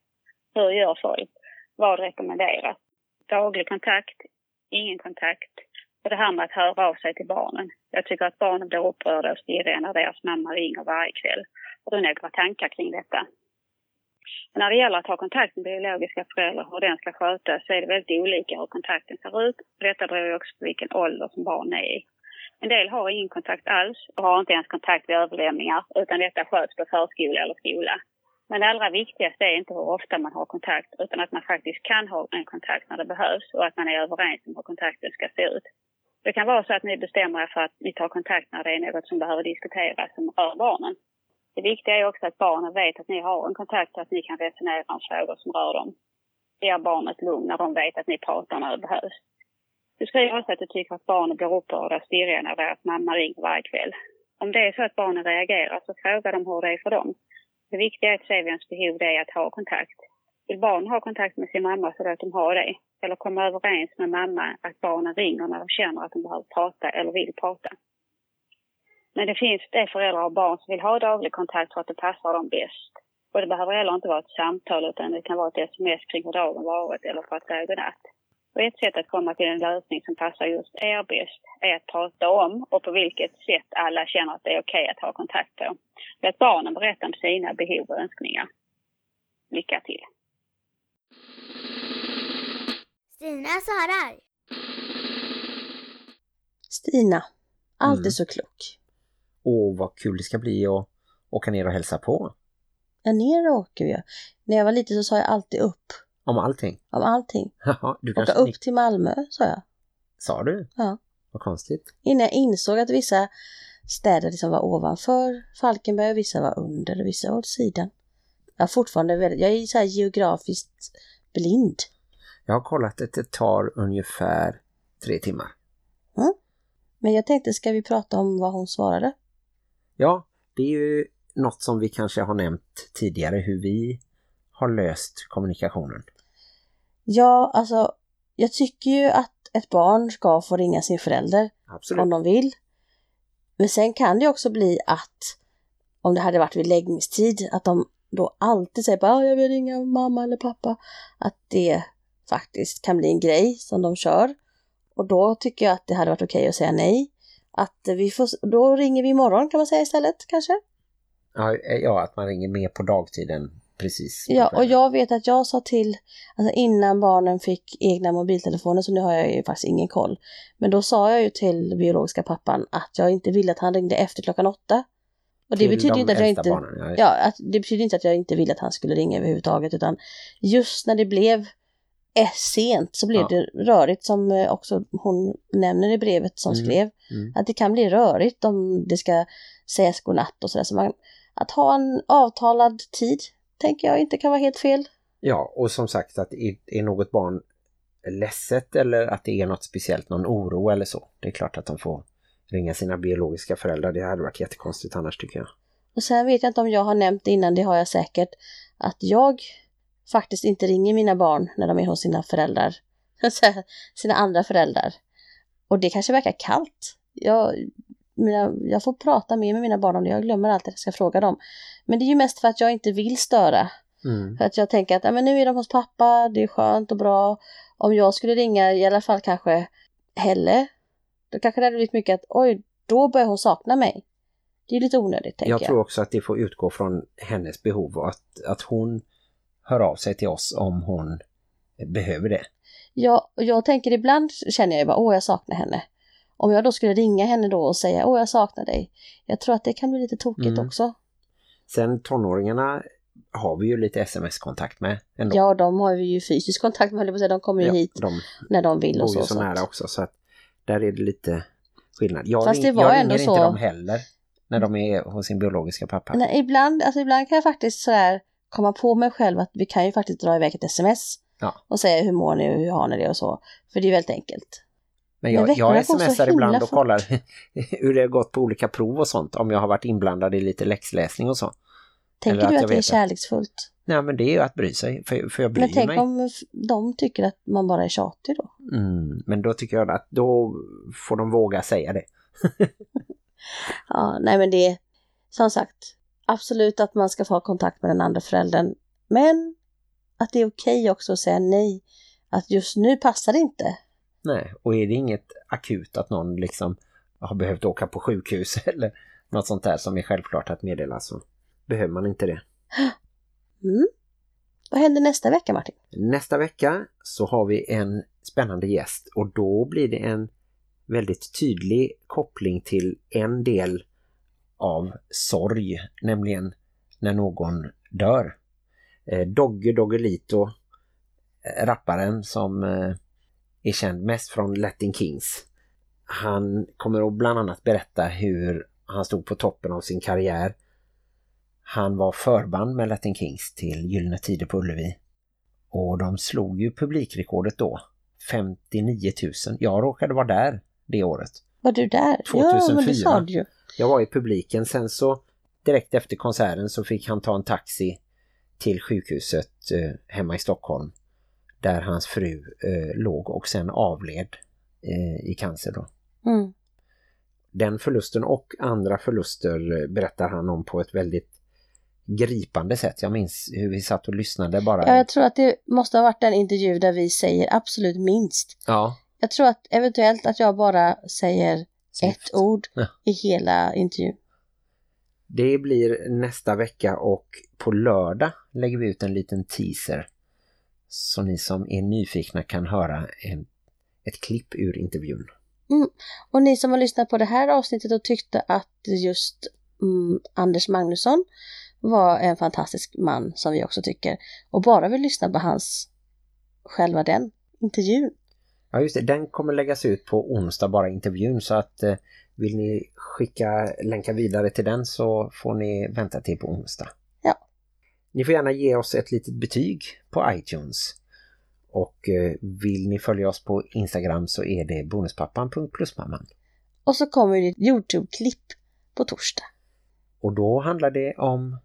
Hur gör folk? Vad rekommenderas? Daglig kontakt? Ingen kontakt? Och det här med att höra av sig till barnen. Jag tycker att barnen blir upprörda och stirriga när deras mamma ringer varje kväll. Har du några tankar kring detta? Men när det gäller att ha kontakt med biologiska föräldrar och hur den ska skötas så är det väldigt olika hur kontakten ser ut. Och detta beror ju också på vilken ålder som barn är i. En del har ingen kontakt alls och har inte ens kontakt vid överlämningar utan detta sköts på förskola eller skola. Men det allra viktigaste är inte hur ofta man har kontakt utan att man faktiskt kan ha en kontakt när det behövs och att man är överens om hur kontakten ska se ut. Det kan vara så att ni bestämmer er för att ni tar kontakt när det är något som behöver diskuteras som rör barnen. Det viktiga är också att barnen vet att ni har en kontakt och att ni kan resonera om frågor som rör dem. Det ger barnet lugn när de vet att ni pratar när det behövs. Du skriver också att du tycker att barnen blir upprörda och stirriga när deras mamma ringer varje kväll. Om det är så att barnen reagerar så fråga dem hur det är för dem. Det viktiga är att se vems behov det är att ha kontakt. Vill barn ha kontakt med sin mamma så låt dem ha det. Eller komma överens med mamma att barnen ringer när de känner att de behöver prata eller vill prata. Men det finns det föräldrar och barn som vill ha daglig kontakt för att det passar dem bäst. Och det behöver heller inte vara ett samtal utan det kan vara ett sms kring hur dagen varit eller för att säga godnatt. Och ett sätt att komma till en lösning som passar just er bäst är att prata om och på vilket sätt alla känner att det är okej att ha kontakt på. Låt barnen berätta om sina behov och önskningar. Lycka till! Stina svarar. Stina, alltid Mm. så klok. Åh, vad kul det ska bli att åka ner och hälsa på. Ja, ner åker vi. När jag var liten så sa jag alltid upp. Om allting. Om allting. Du Åka upp till Malmö, sa jag. Sa du? Ja. Vad konstigt. Innan jag insåg att vissa städer liksom var ovanför Falkenberg och vissa var under och vissa åt sidan. Jag är fortfarande väldigt, jag är så här geografiskt blind. Jag har kollat att det tar ungefär tre timmar. Men jag tänkte, ska vi prata om vad hon svarade? Ja, det är ju något som vi kanske har nämnt tidigare, hur vi har löst kommunikationen. Ja, alltså, jag tycker ju att ett barn ska få ringa sin förälder Absolut. om de vill. Men sen kan det också bli att om det hade varit vid läggningstid, att de då alltid säger bara "Ja, jag vill ringa mamma eller pappa. Att det faktiskt kan bli en grej som de kör. Och då tycker jag att det hade varit okej att säga nej. Att vi får, då ringer vi imorgon kan man säga istället kanske. Ja, eh, ja, att man ringer med på dagtiden precis. Ja, och jag vet att jag sa till, alltså innan barnen fick egna mobiltelefoner, så nu har jag ju faktiskt ingen koll. Men då sa jag ju till biologiska pappan att jag inte ville att han ringde efter klockan åtta. Och det betyder de inte att jag inte, Barnen, ja. att, det betyder inte att jag inte ville att han skulle ringa överhuvudtaget, utan just när det blev eh, sent så blev Ja. det rörigt som eh, också hon nämner i brevet som Mm, skrev. mm. Att det kan bli rörigt om det ska sägas godnatt och sådär. Så man, att ha en avtalad tid tänker jag inte kan vara helt fel. Ja, och som sagt att är, är något barn ledset eller att det är något speciellt, någon oro eller så. Det är klart att de får ringa sina biologiska föräldrar. Det hade varit jättekonstigt annars tycker jag. Och sen vet jag inte om jag har nämnt innan, det har jag säkert, att jag faktiskt inte ringer mina barn när de är hos sina föräldrar. sina andra föräldrar. Och det kanske verkar kallt. Jag, mina, jag får prata mer med mina barn om det, jag glömmer alltid att jag ska fråga dem. Men det är ju mest för att jag inte vill störa. Mm. För att jag tänker att ja, men nu är de hos pappa, det är skönt och bra. Om jag skulle ringa i alla fall kanske Helle, då kanske det hade blivit mycket att oj, då börjar hon sakna mig. Det är lite onödigt tänker Jag jag. tror också att det får utgå från hennes behov och att, att hon hör av sig till oss om hon behöver det. Ja, och jag tänker ibland känner jag bara, åh jag saknar henne. Om jag då skulle ringa henne då och säga, åh jag saknar dig. Jag tror att det kan bli lite tokigt Mm. också. Sen tonåringarna har vi ju lite sms-kontakt med ändå. Ja, de har vi ju fysisk kontakt med, de kommer ju Ja, hit de när de vill och bor så. ju så så nära också så att där är det lite skillnad. Jag, Fast det var jag ändå ringer så- inte dem heller när de är hos sin biologiska pappa. Nej, ibland, alltså ibland kan jag faktiskt sådär komma på mig själv att vi kan ju faktiskt dra iväg ett sms. Ja. Och säga hur mår ni och hur har ni det och så. För det är väldigt enkelt. Men Men jag, veckorna jag så smsar ibland och kollar hur det har gått på olika prov och sånt. Om jag har varit inblandad i lite läxläsning och så. Tänker Eller att du jag att det är att- kärleksfullt? Nej men det är ju att bry sig. För, för jag bryr Men tänk mig. om de tycker att man bara är tjatig då? Mm, men då tycker jag att då får de våga säga det. Ja, nej men det är som sagt absolut att man ska få ha kontakt med den andra föräldern. Men att det är okej också att säga nej. Att just nu passar det inte. Nej, och är det inget akut att någon liksom har behövt åka på sjukhus eller något sånt där som är självklart att meddela så behöver man inte det. Mm. Vad händer nästa vecka Martin? Nästa vecka så har vi en spännande gäst och då blir det en väldigt tydlig koppling till en del av sorg, nämligen när någon dör. Eh, Dogge Doggelito, eh, rapparen som eh, är känd mest från Latin Kings. Han kommer att bland annat berätta hur han stod på toppen av sin karriär. Han var förband med Latin Kings till Gyllene Tider på Ullevi. Och de slog ju publikrekordet då. 59 000. Jag råkade vara där det året. Var du där? Ja, men 2004. det sa du ju. Jag var i publiken. Sen så direkt efter konserten så fick han ta en taxi till sjukhuset eh, hemma i Stockholm. Där hans fru eh, låg och sen avled eh, i cancer då. Mm. Den förlusten och andra förluster eh, berättar han om på ett väldigt gripande sätt. Jag minns hur vi satt och lyssnade bara. Ja, jag tror att det måste ha varit den intervju där vi säger absolut minst. Ja, Jag tror att eventuellt att jag bara säger Snyft. ett ord Ja. i hela intervjun. Det blir nästa vecka och på lördag lägger vi ut en liten teaser. Så ni som är nyfikna kan höra en, ett klipp ur intervjun. Och ni som har lyssnat på det här avsnittet och tyckte att just mm, Anders Magnusson var en fantastisk man som vi också tycker och bara vill lyssna på hans själva den intervjun. Ja just det, den kommer läggas ut på onsdag bara intervjun så att eh, vill ni skicka länkar vidare till den så får ni vänta till på onsdag. Ja. Ni får gärna ge oss ett litet betyg på iTunes. Och eh, vill ni följa oss på Instagram så är det bonuspappan.plusmamman. Och så kommer det ett Youtube-klipp på torsdag. Och då handlar det om...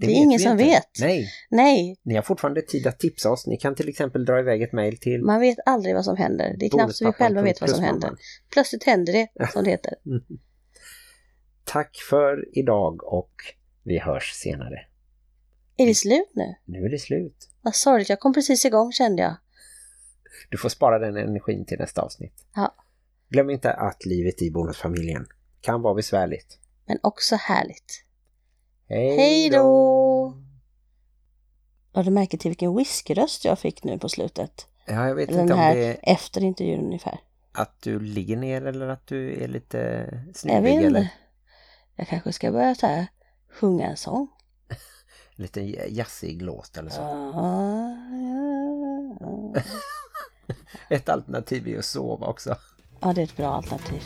Det är vet ingen som inte. vet. Nej, Nej, ni har fortfarande tid att tipsa oss. Ni kan till exempel dra iväg ett mejl till man vet aldrig vad som händer. Det är knappt så vi själva vet vad som händer. Plötsligt händer det, som det heter. Tack för idag och vi hörs senare. Är det slut nu? Nu är det slut. Vad sorgligt, jag kom precis igång kände jag. Du får spara den energin till nästa avsnitt. Ja. Glöm inte att livet i bonusfamiljen kan vara besvärligt. Men också härligt. Hej då! Har du märkt till vilken whiskyröst jag fick nu på slutet? Ja, jag vet Eller inte om det är efter intervjun ungefär. att du ligger ner eller att du är lite Jag snuvig vet eller. Jag kanske ska börja så här sjunga en sång. lite jazzig låst eller så. Ah, ja. Ett alternativ är att sova också. ja, det är ett bra alternativ.